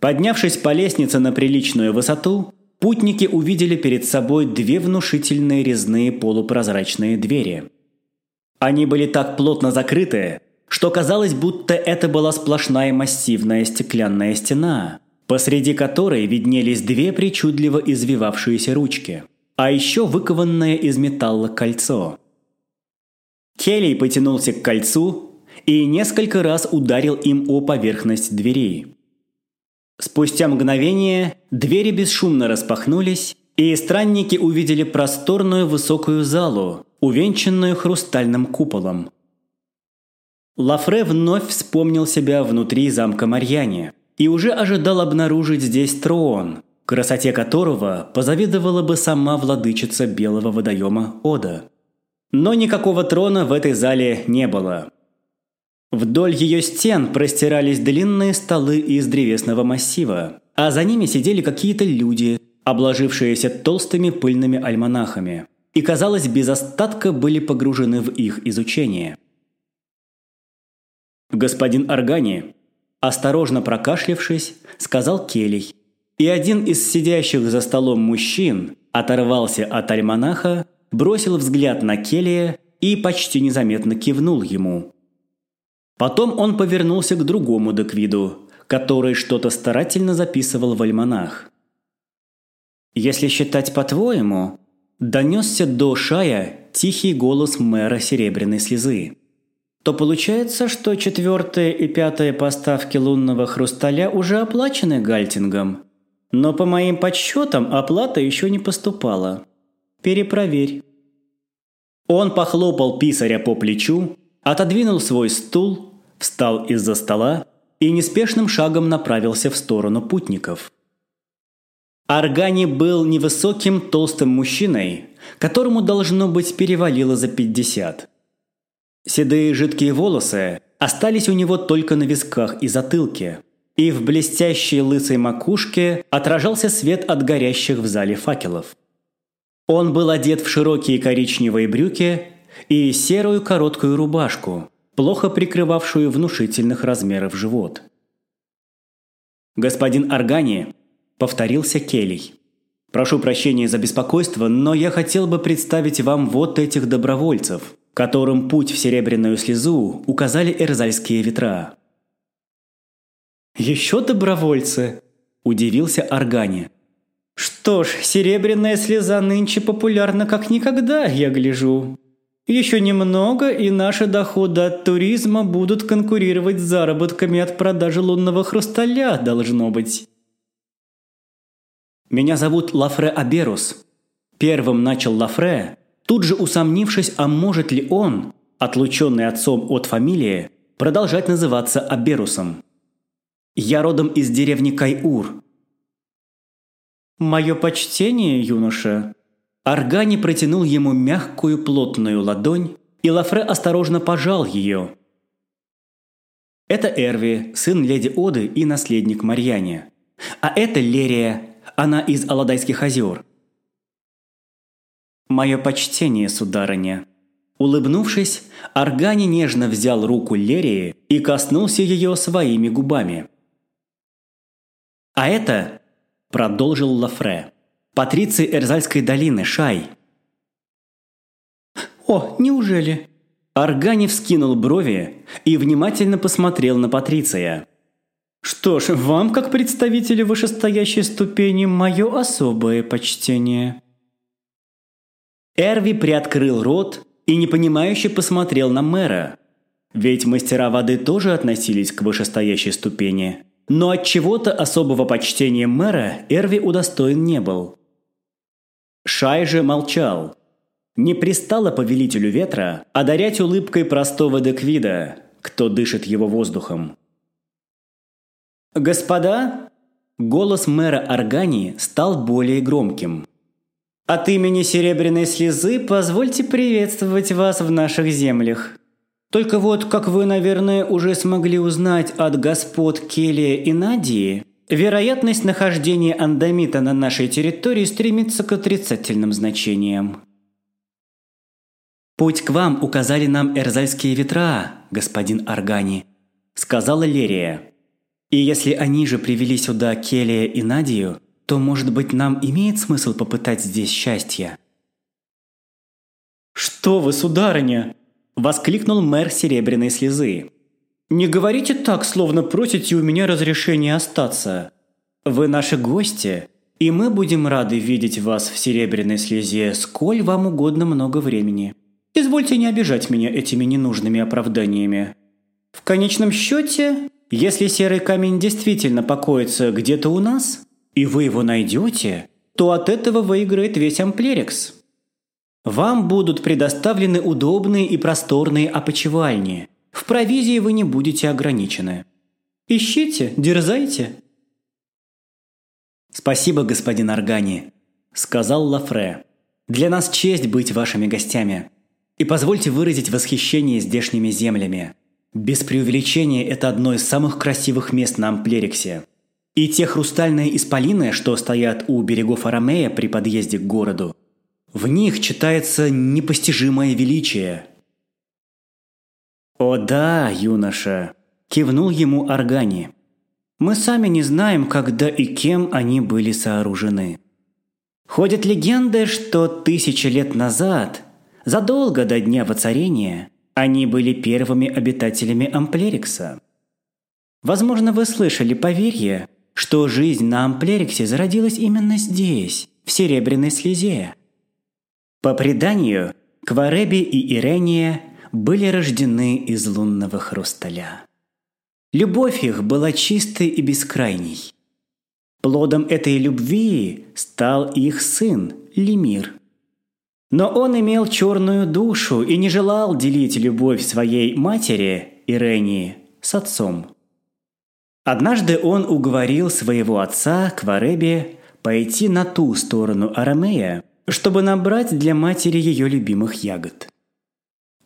Поднявшись по лестнице на приличную высоту, путники увидели перед собой две внушительные резные полупрозрачные двери. Они были так плотно закрыты, что казалось, будто это была сплошная массивная стеклянная стена, посреди которой виднелись две причудливо извивавшиеся ручки, а еще выкованное из металла кольцо. Келли потянулся к кольцу и несколько раз ударил им о поверхность дверей. Спустя мгновение двери бесшумно распахнулись, и странники увидели просторную высокую залу, увенчанную хрустальным куполом, Лафре вновь вспомнил себя внутри замка Марьяне и уже ожидал обнаружить здесь трон, красоте которого позавидовала бы сама владычица Белого водоема Ода. Но никакого трона в этой зале не было. Вдоль ее стен простирались длинные столы из древесного массива, а за ними сидели какие-то люди, обложившиеся толстыми пыльными альманахами, и, казалось, без остатка были погружены в их изучение – Господин Органи, осторожно прокашлявшись, сказал Келей. И один из сидящих за столом мужчин оторвался от альманаха, бросил взгляд на Келия и почти незаметно кивнул ему. Потом он повернулся к другому Деквиду, который что-то старательно записывал в альманах. «Если считать по-твоему», – донесся до Шая тихий голос мэра Серебряной Слезы то получается, что четвертая и пятая поставки лунного хрусталя уже оплачены Гальтингом. Но по моим подсчетам оплата еще не поступала. Перепроверь. Он похлопал писаря по плечу, отодвинул свой стул, встал из-за стола и неспешным шагом направился в сторону путников. Аргани был невысоким толстым мужчиной, которому должно быть перевалило за пятьдесят. Седые жидкие волосы остались у него только на висках и затылке, и в блестящей лысой макушке отражался свет от горящих в зале факелов. Он был одет в широкие коричневые брюки и серую короткую рубашку, плохо прикрывавшую внушительных размеров живот. «Господин Аргани», – повторился Келлий, – «прошу прощения за беспокойство, но я хотел бы представить вам вот этих добровольцев – которым путь в Серебряную слезу указали эрзальские ветра. «Еще добровольцы!» – удивился Аргани. «Что ж, Серебряная слеза нынче популярна как никогда, я гляжу. Еще немного, и наши доходы от туризма будут конкурировать с заработками от продажи лунного хрусталя, должно быть». «Меня зовут Лафре Аберус». Первым начал Лафре, Тут же усомнившись, а может ли он, отлученный отцом от фамилии, продолжать называться Аберусом. «Я родом из деревни Кайур». «Мое почтение, юноша». Аргани протянул ему мягкую плотную ладонь, и Лафре осторожно пожал ее. Это Эрви, сын леди Оды и наследник Марьяне. А это Лерия, она из Аладайских озер. «Мое почтение, сударыня». Улыбнувшись, Аргани нежно взял руку Лерии и коснулся ее своими губами. «А это...» – продолжил Лафре. «Патриции Эрзальской долины, Шай». «О, неужели?» Аргани вскинул брови и внимательно посмотрел на Патриция. «Что ж, вам, как представителю вышестоящей ступени, мое особое почтение». Эрви приоткрыл рот и непонимающе посмотрел на мэра. Ведь мастера воды тоже относились к вышестоящей ступени. Но от чего-то особого почтения мэра Эрви удостоен не был. Шай же молчал. Не пристало повелителю ветра одарять улыбкой простого Деквида, кто дышит его воздухом. «Господа!» Голос мэра Органии стал более громким. От имени Серебряной Слезы позвольте приветствовать вас в наших землях. Только вот, как вы, наверное, уже смогли узнать от господ Келия и Надии, вероятность нахождения андамита на нашей территории стремится к отрицательным значениям. «Путь к вам указали нам эрзальские ветра, господин Аргани», – сказала Лерия. «И если они же привели сюда Келия и Надию, то, может быть, нам имеет смысл попытать здесь счастье?» «Что вы, сударыня!» – воскликнул мэр Серебряной Слезы. «Не говорите так, словно просите у меня разрешения остаться. Вы наши гости, и мы будем рады видеть вас в Серебряной Слезе, сколь вам угодно много времени. Извольте не обижать меня этими ненужными оправданиями. В конечном счете, если серый камень действительно покоится где-то у нас, и вы его найдете, то от этого выиграет весь амплерикс. Вам будут предоставлены удобные и просторные опочивальни. В провизии вы не будете ограничены. Ищите, дерзайте. «Спасибо, господин Аргани», – сказал Лафре. «Для нас честь быть вашими гостями. И позвольте выразить восхищение здешними землями. Без преувеличения это одно из самых красивых мест на Амплериксе. И те хрустальные исполины, что стоят у берегов Арамея при подъезде к городу, в них читается непостижимое величие. «О да, юноша!» кивнул ему Органи. Мы сами не знаем, когда и кем они были сооружены. Ходят легенды, что тысячи лет назад, задолго до Дня Воцарения, они были первыми обитателями Амплерикса. Возможно, вы слышали поверье, что жизнь на Амплериксе зародилась именно здесь, в Серебряной Слезе. По преданию, Квареби и Ирения были рождены из лунного хрусталя. Любовь их была чистой и бескрайней. Плодом этой любви стал их сын Лемир. Но он имел черную душу и не желал делить любовь своей матери, Ирении, с отцом. Однажды он уговорил своего отца, Кваребе, пойти на ту сторону Арамея, чтобы набрать для матери ее любимых ягод.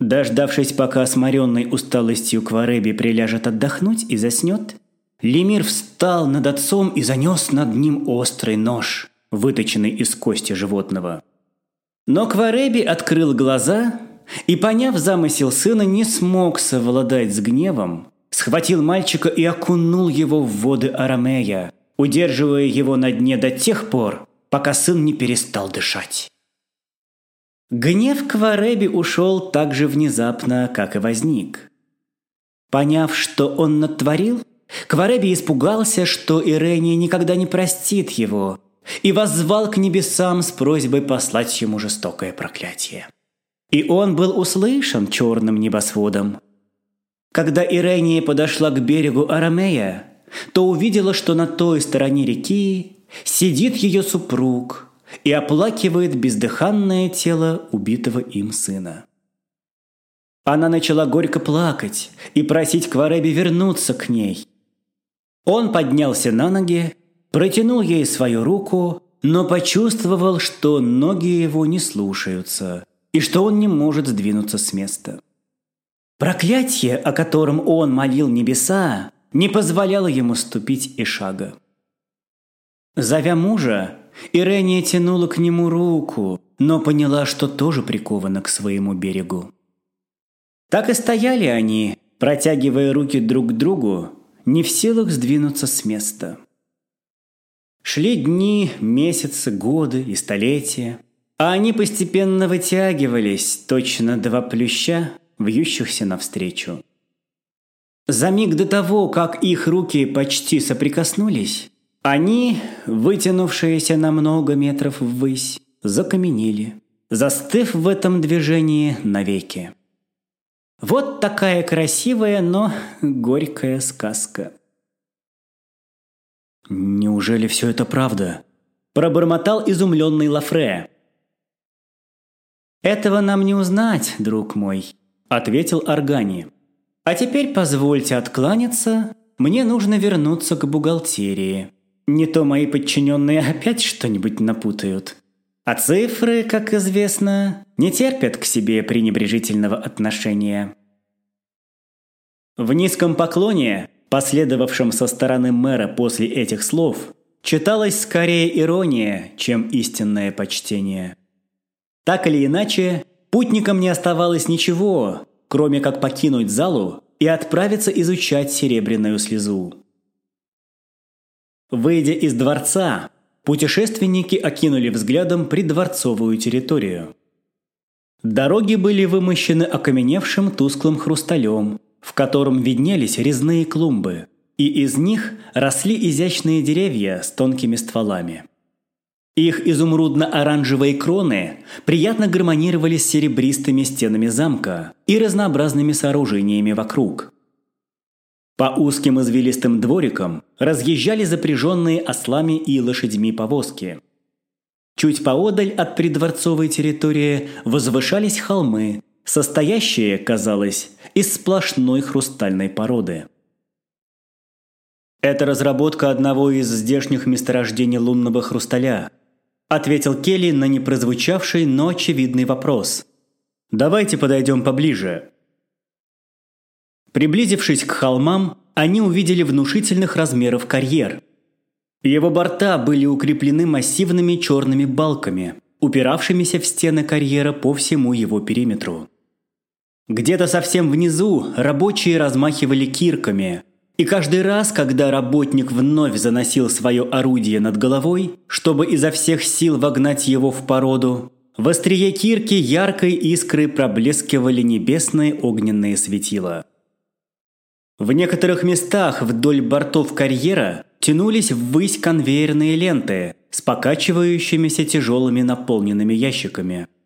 Дождавшись, пока сморенный усталостью Квареби приляжет отдохнуть и заснет, Лемир встал над отцом и занес над ним острый нож, выточенный из кости животного. Но Квареби открыл глаза и, поняв замысел сына, не смог совладать с гневом, схватил мальчика и окунул его в воды Арамея, удерживая его на дне до тех пор, пока сын не перестал дышать. Гнев Квареби ушел так же внезапно, как и возник. Поняв, что он натворил, Квареби испугался, что Ирения никогда не простит его, и воззвал к небесам с просьбой послать ему жестокое проклятие. И он был услышан черным небосводом. Когда Ирения подошла к берегу Арамея, то увидела, что на той стороне реки сидит ее супруг – и оплакивает бездыханное тело убитого им сына. Она начала горько плакать и просить Квареби вернуться к ней. Он поднялся на ноги, протянул ей свою руку, но почувствовал, что ноги его не слушаются и что он не может сдвинуться с места. Проклятие, о котором он молил небеса, не позволяло ему ступить и шага. Зовя мужа, Ирения тянула к нему руку, но поняла, что тоже прикована к своему берегу. Так и стояли они, протягивая руки друг к другу, не в силах сдвинуться с места. Шли дни, месяцы, годы и столетия, а они постепенно вытягивались, точно два плюща, вьющихся навстречу. За миг до того, как их руки почти соприкоснулись, они, вытянувшиеся на много метров ввысь, закаменели, застыв в этом движении навеки. Вот такая красивая, но горькая сказка. «Неужели все это правда?» – пробормотал изумленный Лафре. «Этого нам не узнать, друг мой», – ответил Органи. «А теперь позвольте откланяться, мне нужно вернуться к бухгалтерии». Не то мои подчиненные опять что-нибудь напутают. А цифры, как известно, не терпят к себе пренебрежительного отношения. В низком поклоне, последовавшем со стороны мэра после этих слов, читалась скорее ирония, чем истинное почтение. Так или иначе, путникам не оставалось ничего, кроме как покинуть залу и отправиться изучать серебряную слезу. Выйдя из дворца, путешественники окинули взглядом придворцовую территорию. Дороги были вымощены окаменевшим тусклым хрусталем, в котором виднелись резные клумбы, и из них росли изящные деревья с тонкими стволами. Их изумрудно-оранжевые кроны приятно гармонировали с серебристыми стенами замка и разнообразными сооружениями вокруг – по узким извилистым дворикам разъезжали запряженные ослами и лошадьми повозки. Чуть поодаль от придворцовой территории возвышались холмы, состоящие, казалось, из сплошной хрустальной породы. «Это разработка одного из здешних месторождений лунного хрусталя», ответил Келли на непрозвучавший, но очевидный вопрос. «Давайте подойдем поближе. Приблизившись к холмам, они увидели внушительных размеров карьер. Его борта были укреплены массивными черными балками, упиравшимися в стены карьера по всему его периметру. Где-то совсем внизу рабочие размахивали кирками, и каждый раз, когда работник вновь заносил свое орудие над головой, чтобы изо всех сил вогнать его в породу, в острие кирки яркой искрой проблескивали небесные огненные светила. В некоторых местах вдоль бортов карьера тянулись ввысь конвейерные ленты с покачивающимися тяжелыми наполненными ящиками –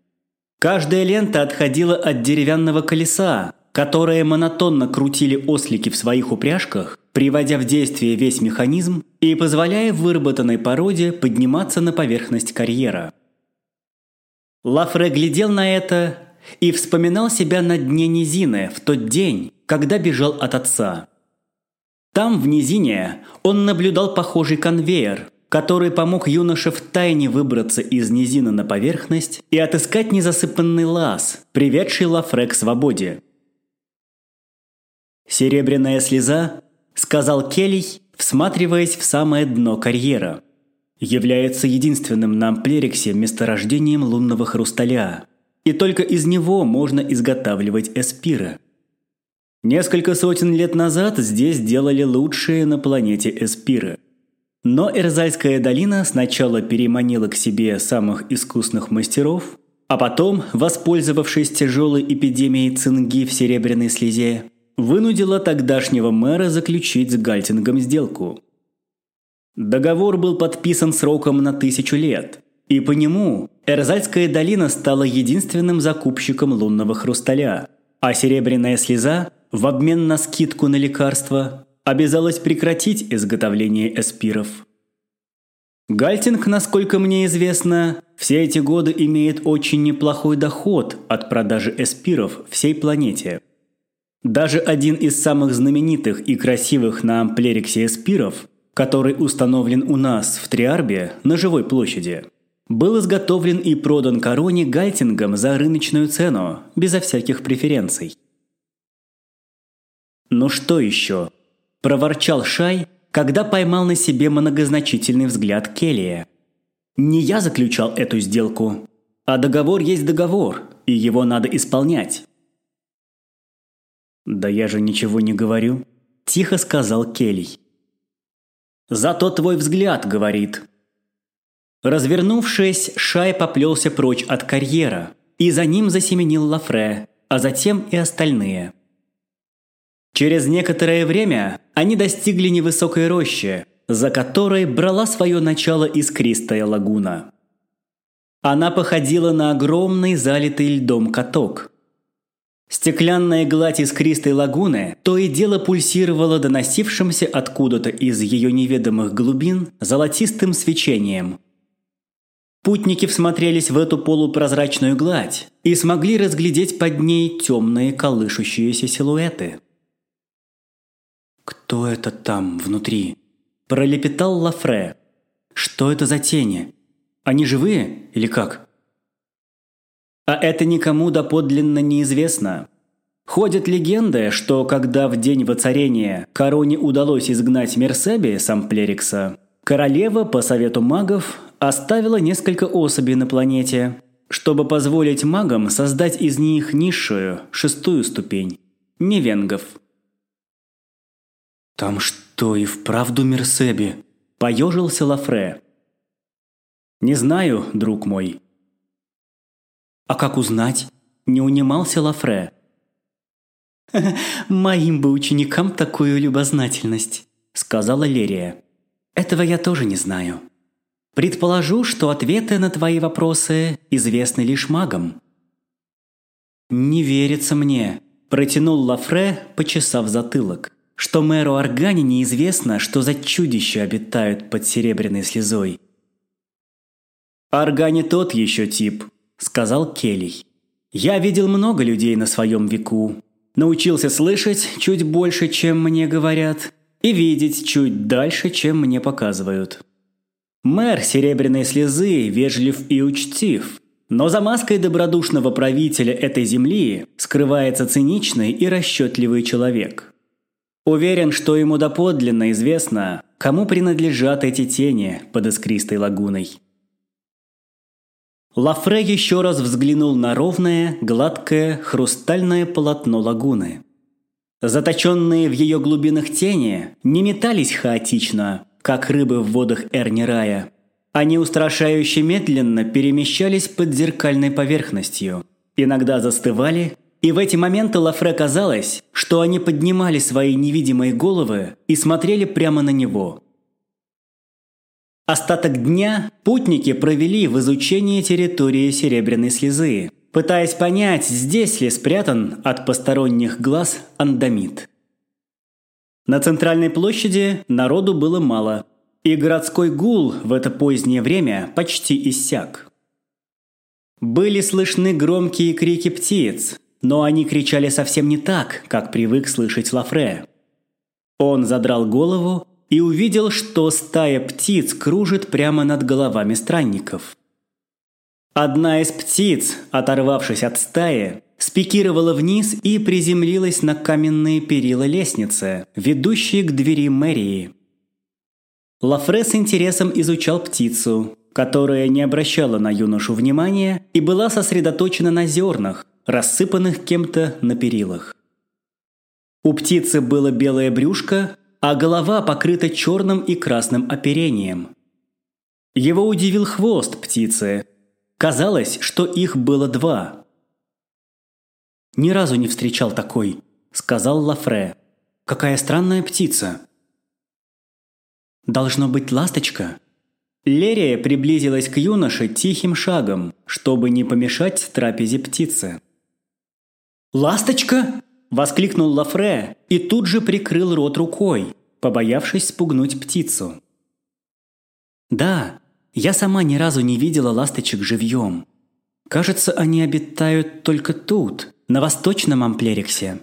Каждая лента отходила от деревянного колеса, которое монотонно крутили ослики в своих упряжках, приводя в действие весь механизм и позволяя выработанной породе подниматься на поверхность карьера. Лафре глядел на это и вспоминал себя на дне низины в тот день, когда бежал от отца. Там, в низине, он наблюдал похожий конвейер, который помог юноше втайне выбраться из низины на поверхность и отыскать незасыпанный лаз, приведший Лафре к свободе. «Серебряная слеза», – сказал Келлий, всматриваясь в самое дно карьера, – является единственным на Амплериксе месторождением лунного хрусталя, и только из него можно изготавливать эспиры. Несколько сотен лет назад здесь делали лучшие на планете эспиры. Но Эрзальская долина сначала переманила к себе самых искусных мастеров, а потом, воспользовавшись тяжелой эпидемией цинги в серебряной слезе, вынудила тогдашнего мэра заключить с Гальтингом сделку. Договор был подписан сроком на тысячу лет, и по нему Эрзальская долина стала единственным закупщиком лунного хрусталя, а серебряная слеза в обмен на скидку на лекарства обязалась прекратить изготовление эспиров. Гальтинг, насколько мне известно, все эти годы имеет очень неплохой доход от продажи эспиров всей планете. Даже один из самых знаменитых и красивых на Амплериксе эспиров, который установлен у нас в Триарбе на живой площади, был изготовлен и продан короне Гальтингом за рыночную цену, безо всяких преференций. Но что еще? проворчал Шай, когда поймал на себе многозначительный взгляд Келлия. «Не я заключал эту сделку, а договор есть договор, и его надо исполнять». «Да я же ничего не говорю», – тихо сказал Келлий. «Зато твой взгляд говорит». Развернувшись, Шай поплелся прочь от карьера, и за ним засеменил Лафре, а затем и остальные – Через некоторое время они достигли невысокой рощи, за которой брала свое начало искристая лагуна. Она походила на огромный залитый льдом каток. Стеклянная гладь искристой лагуны то и дело пульсировала доносившимся откуда-то из ее неведомых глубин золотистым свечением. Путники всмотрелись в эту полупрозрачную гладь и смогли разглядеть под ней темные колышущиеся силуэты – «Кто это там, внутри?» – пролепетал Лафре. «Что это за тени? Они живые или как?» А это никому доподлинно неизвестно. Ходят легенды, что когда в день воцарения короне удалось изгнать Мерсеби с Амплерикса, королева, по совету магов, оставила несколько особей на планете, чтобы позволить магам создать из них низшую, шестую ступень – невенгов – «Там что, и вправду Мерсеби?» – поежился Лафре. «Не знаю, друг мой». «А как узнать?» – не унимался Лафре. «Моим бы ученикам такую любознательность», – сказала Лерия. «Этого я тоже не знаю. Предположу, что ответы на твои вопросы известны лишь магам». «Не верится мне», – протянул Лафре, почесав затылок что мэру Органе неизвестно, что за чудища обитают под серебряной слезой. «Органе тот еще тип», – сказал Келлий. «Я видел много людей на своем веку. Научился слышать чуть больше, чем мне говорят, и видеть чуть дальше, чем мне показывают. Мэр Серебряной Слезы вежлив и учтив, но за маской добродушного правителя этой земли скрывается циничный и расчетливый человек. Уверен, что ему доподлинно известно, кому принадлежат эти тени под искристой лагуной. Лафре еще раз взглянул на ровное, гладкое, хрустальное полотно лагуны. Заточенные в ее глубинах тени не метались хаотично, как рыбы в водах Эрнирая. Они устрашающе медленно перемещались под зеркальной поверхностью, иногда застывали, и в эти моменты Лафре казалось, что они поднимали свои невидимые головы и смотрели прямо на него – Остаток дня путники провели в изучении территории Серебряной Слезы, пытаясь понять, здесь ли спрятан от посторонних глаз андамит. На центральной площади народу было мало, и городской гул в это позднее время почти иссяк. Были слышны громкие крики птиц, но они кричали совсем не так, как привык слышать Лафре. Он задрал голову и увидел, что стая птиц кружит прямо над головами странников. Одна из птиц, оторвавшись от стаи, спикировала вниз и приземлилась на каменные перила лестницы, ведущие к двери мэрии. Лафре с интересом изучал птицу, которая не обращала на юношу внимания и была сосредоточена на зернах, рассыпанных кем-то на перилах. У птицы было белое брюшко, а голова покрыта черным и красным оперением. Его удивил хвост птицы. Казалось, что их было два. «Ни разу не встречал такой», – сказал Лафре. «Какая странная птица». «Должно быть ласточка?» Лерия приблизилась к юноше тихим шагом, чтобы не помешать трапезе птицы. «Ласточка?» Воскликнул Лафре и тут же прикрыл рот рукой, побоявшись спугнуть птицу. «Да, я сама ни разу не видела ласточек живьем. Кажется, они обитают только тут, на восточном Амплериксе.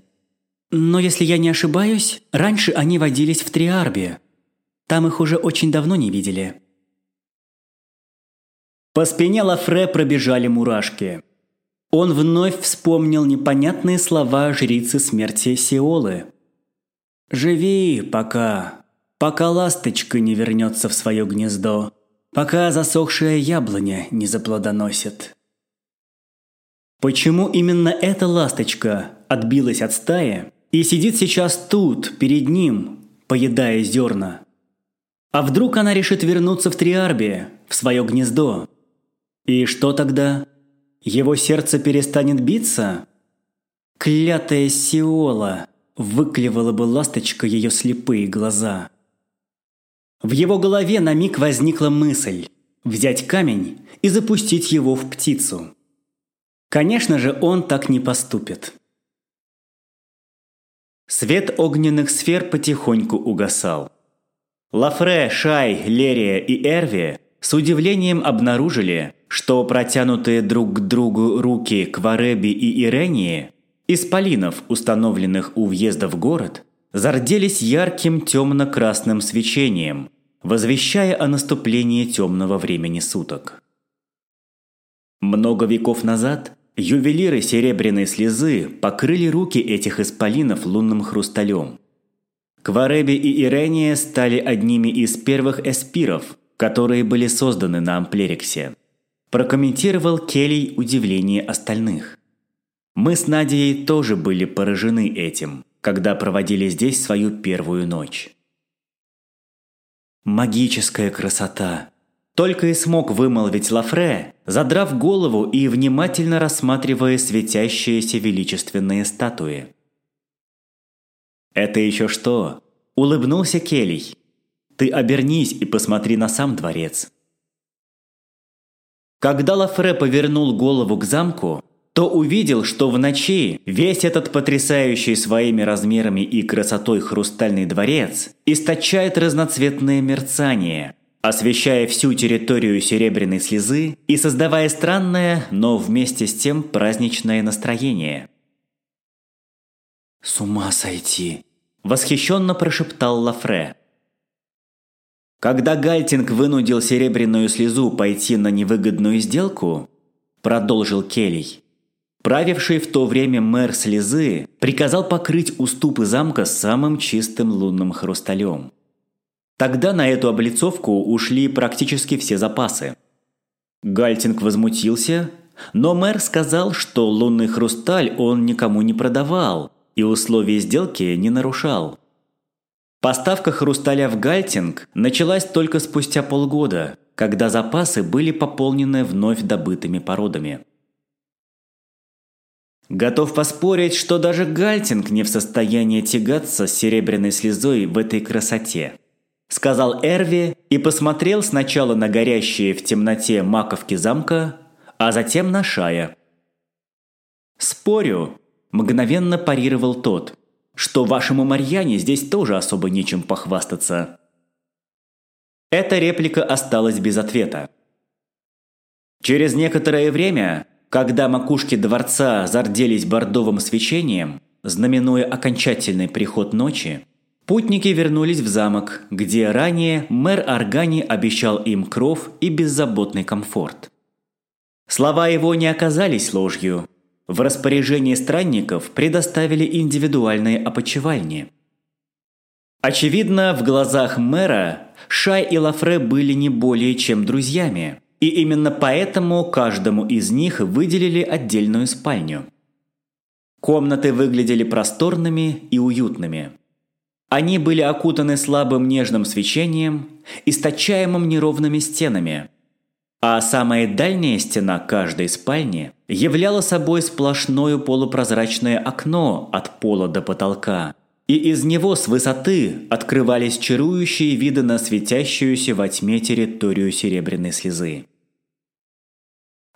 Но если я не ошибаюсь, раньше они водились в Триарбе. Там их уже очень давно не видели». По спине Лафре пробежали мурашки. Он вновь вспомнил непонятные слова жрицы смерти Сиолы. «Живи пока, пока ласточка не вернется в свое гнездо, пока засохшая яблоня не заплодоносит». Почему именно эта ласточка отбилась от стаи и сидит сейчас тут, перед ним, поедая зерна? А вдруг она решит вернуться в Триарбе, в свое гнездо? И что тогда? Его сердце перестанет биться? Клятая Сиола! Выклевала бы ласточка ее слепые глаза. В его голове на миг возникла мысль взять камень и запустить его в птицу. Конечно же, он так не поступит. Свет огненных сфер потихоньку угасал. Лафре, Шай, Лерия и Эрви с удивлением обнаружили, что протянутые друг к другу руки Квареби и Ирении, исполинов, установленных у въезда в город, зарделись ярким темно-красным свечением, возвещая о наступлении темного времени суток. Много веков назад ювелиры серебряной слезы покрыли руки этих исполинов лунным хрусталем. Квареби и Ирения стали одними из первых эспиров, которые были созданы на Амплериксе. Прокомментировал Келли удивление остальных. Мы с Надей тоже были поражены этим, когда проводили здесь свою первую ночь. Магическая красота. Только и смог вымолвить Лафре, задрав голову и внимательно рассматривая светящиеся величественные статуи. «Это еще что?» – улыбнулся Келий. «Ты обернись и посмотри на сам дворец. Когда Лафре повернул голову к замку, то увидел, что в ночи весь этот потрясающий своими размерами и красотой хрустальный дворец источает разноцветное мерцание, освещая всю территорию серебряной слезы и создавая странное, но вместе с тем праздничное настроение. «С ума сойти!» – восхищенно прошептал Лафре. Когда Гальтинг вынудил Серебряную Слезу пойти на невыгодную сделку, продолжил Келлий, правивший в то время мэр Слезы приказал покрыть уступы замка самым чистым лунным хрусталем. Тогда на эту облицовку ушли практически все запасы. Гальтинг возмутился, но мэр сказал, что лунный хрусталь он никому не продавал и условия сделки не нарушал. Поставка хрусталя в Гальтинг началась только спустя полгода, когда запасы были пополнены вновь добытыми породами. Готов поспорить, что даже Гальтинг не в состоянии тягаться с серебряной слезой в этой красоте. Сказал Эрви и посмотрел сначала на горящие в темноте маковки замка, а затем на Шая. «Спорю», – мгновенно парировал тот, «что вашему Марьяне здесь тоже особо нечем похвастаться». Эта реплика осталась без ответа. Через некоторое время когда макушки дворца зарделись бордовым свечением, знаменуя окончательный приход ночи, путники вернулись в замок, где ранее мэр Аргани обещал им кров и беззаботный комфорт. Слова его не оказались ложью. В распоряжении странников предоставили индивидуальные опочивальни. Очевидно, в глазах мэра Шай и Лафре были не более чем друзьями – и именно поэтому каждому из них выделили отдельную спальню. Комнаты выглядели просторными и уютными. Они были окутаны слабым нежным свечением, источаемым неровными стенами. А самая дальняя стена каждой спальни являла собой сплошное полупрозрачное окно от пола до потолка, и из него с высоты открывались чарующие виды на светящуюся во тьме территорию серебряной слезы.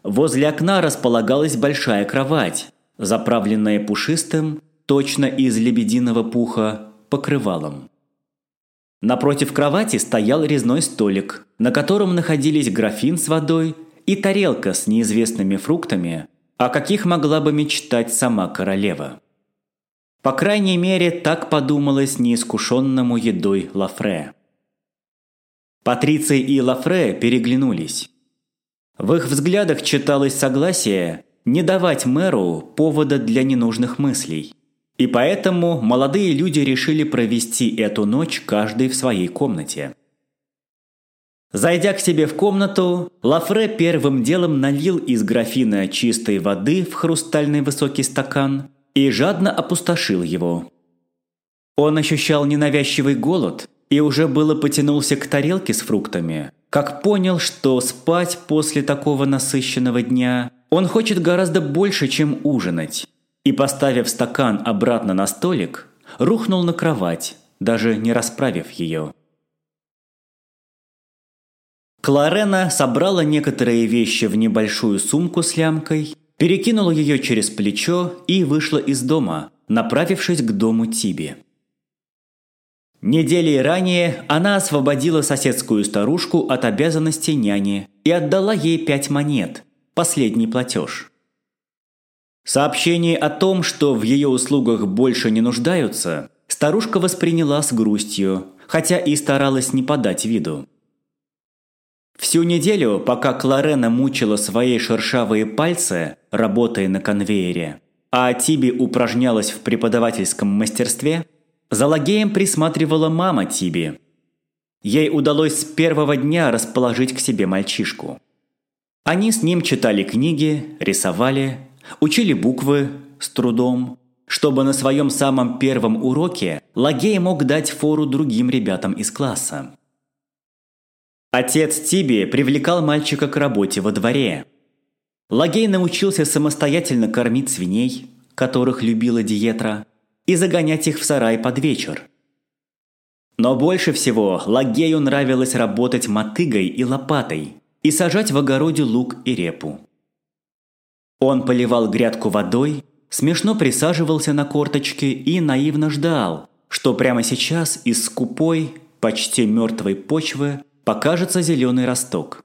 Возле окна располагалась большая кровать, заправленная пушистым, точно из лебединого пуха, покрывалом. Напротив кровати стоял резной столик, на котором находились графин с водой и тарелка с неизвестными фруктами, о каких могла бы мечтать сама королева. По крайней мере, так подумалось неискушенному едой Лафре. Патриций и Лафре переглянулись. В их взглядах читалось согласие не давать мэру повода для ненужных мыслей. И поэтому молодые люди решили провести эту ночь каждый в своей комнате. Зайдя к себе в комнату, Лафре первым делом налил из графина чистой воды в хрустальный высокий стакан и жадно опустошил его. Он ощущал ненавязчивый голод и уже было потянулся к тарелке с фруктами, как понял, что спать после такого насыщенного дня он хочет гораздо больше, чем ужинать. И поставив стакан обратно на столик, рухнул на кровать, даже не расправив ее. Кларена собрала некоторые вещи в небольшую сумку с лямкой, перекинула ее через плечо и вышла из дома, направившись к дому Тиби. Недели ранее она освободила соседскую старушку от обязанности няни и отдала ей пять монет, последний платеж. Сообщение о том, что в ее услугах больше не нуждаются, старушка восприняла с грустью, хотя и старалась не подать виду. Всю неделю, пока Кларена мучила свои шершавые пальцы, работая на конвейере, а Тиби упражнялась в преподавательском мастерстве, за Лагеем присматривала мама Тиби. Ей удалось с первого дня расположить к себе мальчишку. Они с ним читали книги, рисовали, учили буквы с трудом, чтобы на своем самом первом уроке Лагей мог дать фору другим ребятам из класса. Отец Тиби привлекал мальчика к работе во дворе. Лагей научился самостоятельно кормить свиней, которых любила Диетра, и загонять их в сарай под вечер. Но больше всего Лагею нравилось работать мотыгой и лопатой и сажать в огороде лук и репу. Он поливал грядку водой, смешно присаживался на корточки и наивно ждал, что прямо сейчас из скупой, почти мертвой почвы покажется зеленый росток.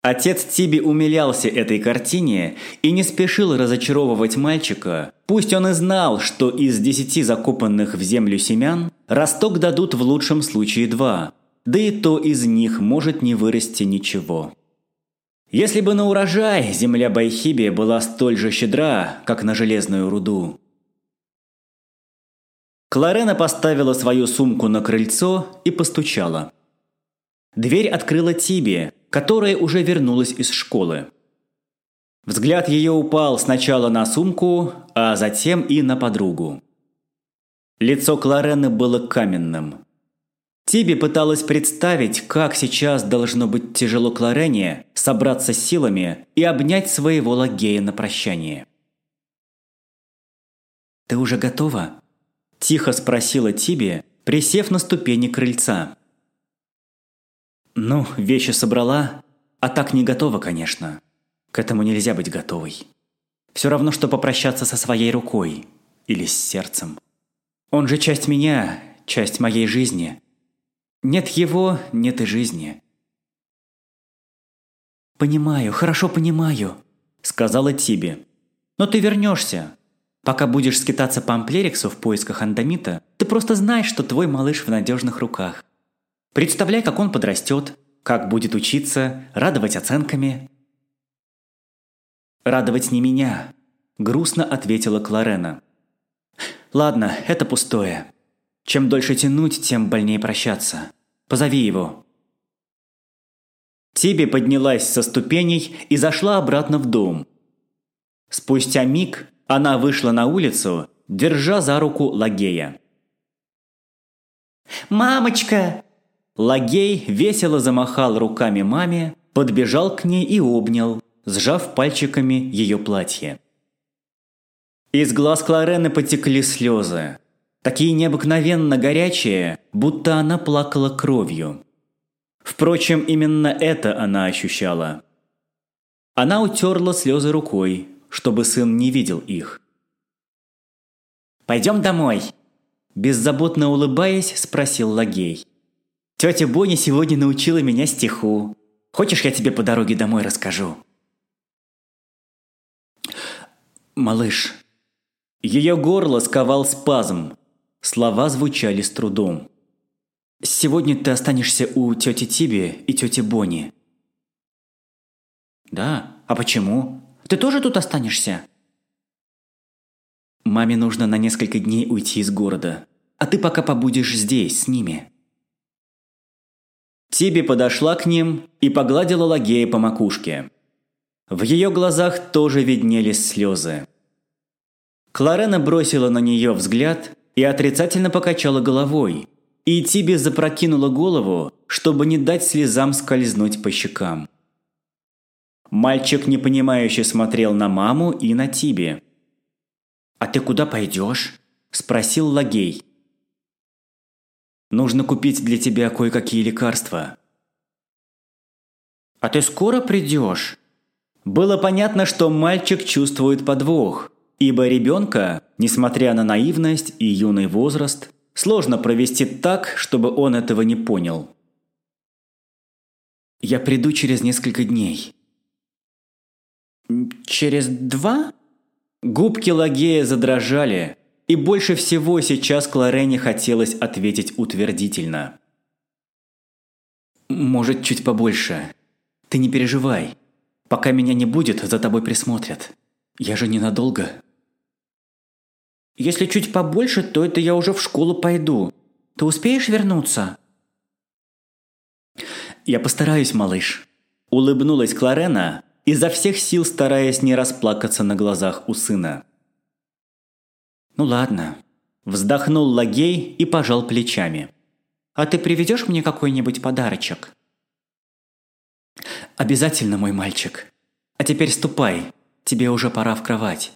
Отец Тиби умилялся этой картине и не спешил разочаровывать мальчика, пусть он и знал, что из десяти закопанных в землю семян росток дадут в лучшем случае два, да и то из них может не вырасти ничего. Если бы на урожай земля Байхиби была столь же щедра, как на железную руду. Кларена поставила свою сумку на крыльцо и постучала. Дверь открыла Тиби, которая уже вернулась из школы. Взгляд ее упал сначала на сумку, а затем и на подругу. Лицо Кларены было каменным. Тиби пыталась представить, как сейчас должно быть тяжело Кларене собраться силами и обнять своего лагея на прощание. «Ты уже готова?» – тихо спросила Тиби, присев на ступени крыльца. «Ну, вещи собрала, а так не готова, конечно. К этому нельзя быть готовой. Все равно, что попрощаться со своей рукой или с сердцем. Он же часть меня, часть моей жизни. Нет его, нет и жизни». «Понимаю, хорошо понимаю», – сказала Тиби. «Но ты вернешься. Пока будешь скитаться по Амплериксу в поисках андамита, ты просто знаешь, что твой малыш в надежных руках. Представляй, как он подрастет, как будет учиться, радовать оценками. «Радовать не меня», – грустно ответила Кларена. «Ладно, это пустое. Чем дольше тянуть, тем больнее прощаться. Позови его». Тиби поднялась со ступеней и зашла обратно в дом. Спустя миг она вышла на улицу, держа за руку Лагея. «Мамочка!» Лагей весело замахал руками маме, подбежал к ней и обнял, сжав пальчиками ее платье. Из глаз Кларены потекли слезы. Такие необыкновенно горячие, будто она плакала кровью. Впрочем, именно это она ощущала. Она утерла слезы рукой, чтобы сын не видел их. «Пойдем домой», – беззаботно улыбаясь, спросил Лагей. «Тетя Боня сегодня научила меня стиху. Хочешь, я тебе по дороге домой расскажу?» «Малыш». Ее горло сковал спазм. Слова звучали с трудом. «Сегодня ты останешься у тети Тиби и тети Бони». «Да? А почему?» Ты тоже тут останешься?» «Маме нужно на несколько дней уйти из города, а ты пока побудешь здесь, с ними». Тиби подошла к ним и погладила Лагея по макушке. В ее глазах тоже виднелись слезы. Кларена бросила на нее взгляд и отрицательно покачала головой, и Тиби запрокинула голову, чтобы не дать слезам скользнуть по щекам. Мальчик непонимающе смотрел на маму и на Тиби. «А ты куда пойдешь?» – спросил Лагей. «Нужно купить для тебя кое-какие лекарства». «А ты скоро придешь?» Было понятно, что мальчик чувствует подвох, ибо ребенка, несмотря на наивность и юный возраст, сложно провести так, чтобы он этого не понял. «Я приду через несколько дней», «Через два?» Губки Лагея задрожали, и больше всего сейчас Кларене хотелось ответить утвердительно. «Может, чуть побольше. Ты не переживай. Пока меня не будет, за тобой присмотрят. Я же ненадолго». «Если чуть побольше, то это я уже в школу пойду. Ты успеешь вернуться?» «Я постараюсь, малыш», – улыбнулась Кларена, изо всех сил стараясь не расплакаться на глазах у сына. «Ну ладно», – вздохнул Лагей и пожал плечами. «А ты приведешь мне какой-нибудь подарочек?» «Обязательно, мой мальчик. А теперь ступай, тебе уже пора в кровать».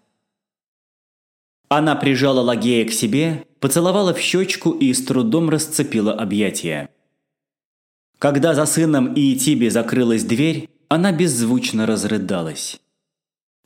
Она прижала Лагея к себе, поцеловала в щечку и с трудом расцепила объятия. Когда за сыном и Тиби закрылась дверь, она беззвучно разрыдалась.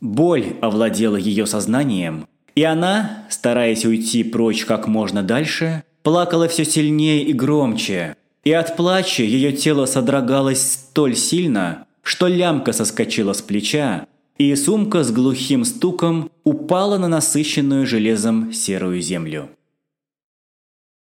Боль овладела ее сознанием, и она, стараясь уйти прочь как можно дальше, плакала все сильнее и громче, и от плача ее тело содрогалось столь сильно, что лямка соскочила с плеча, и сумка с глухим стуком упала на насыщенную железом серую землю.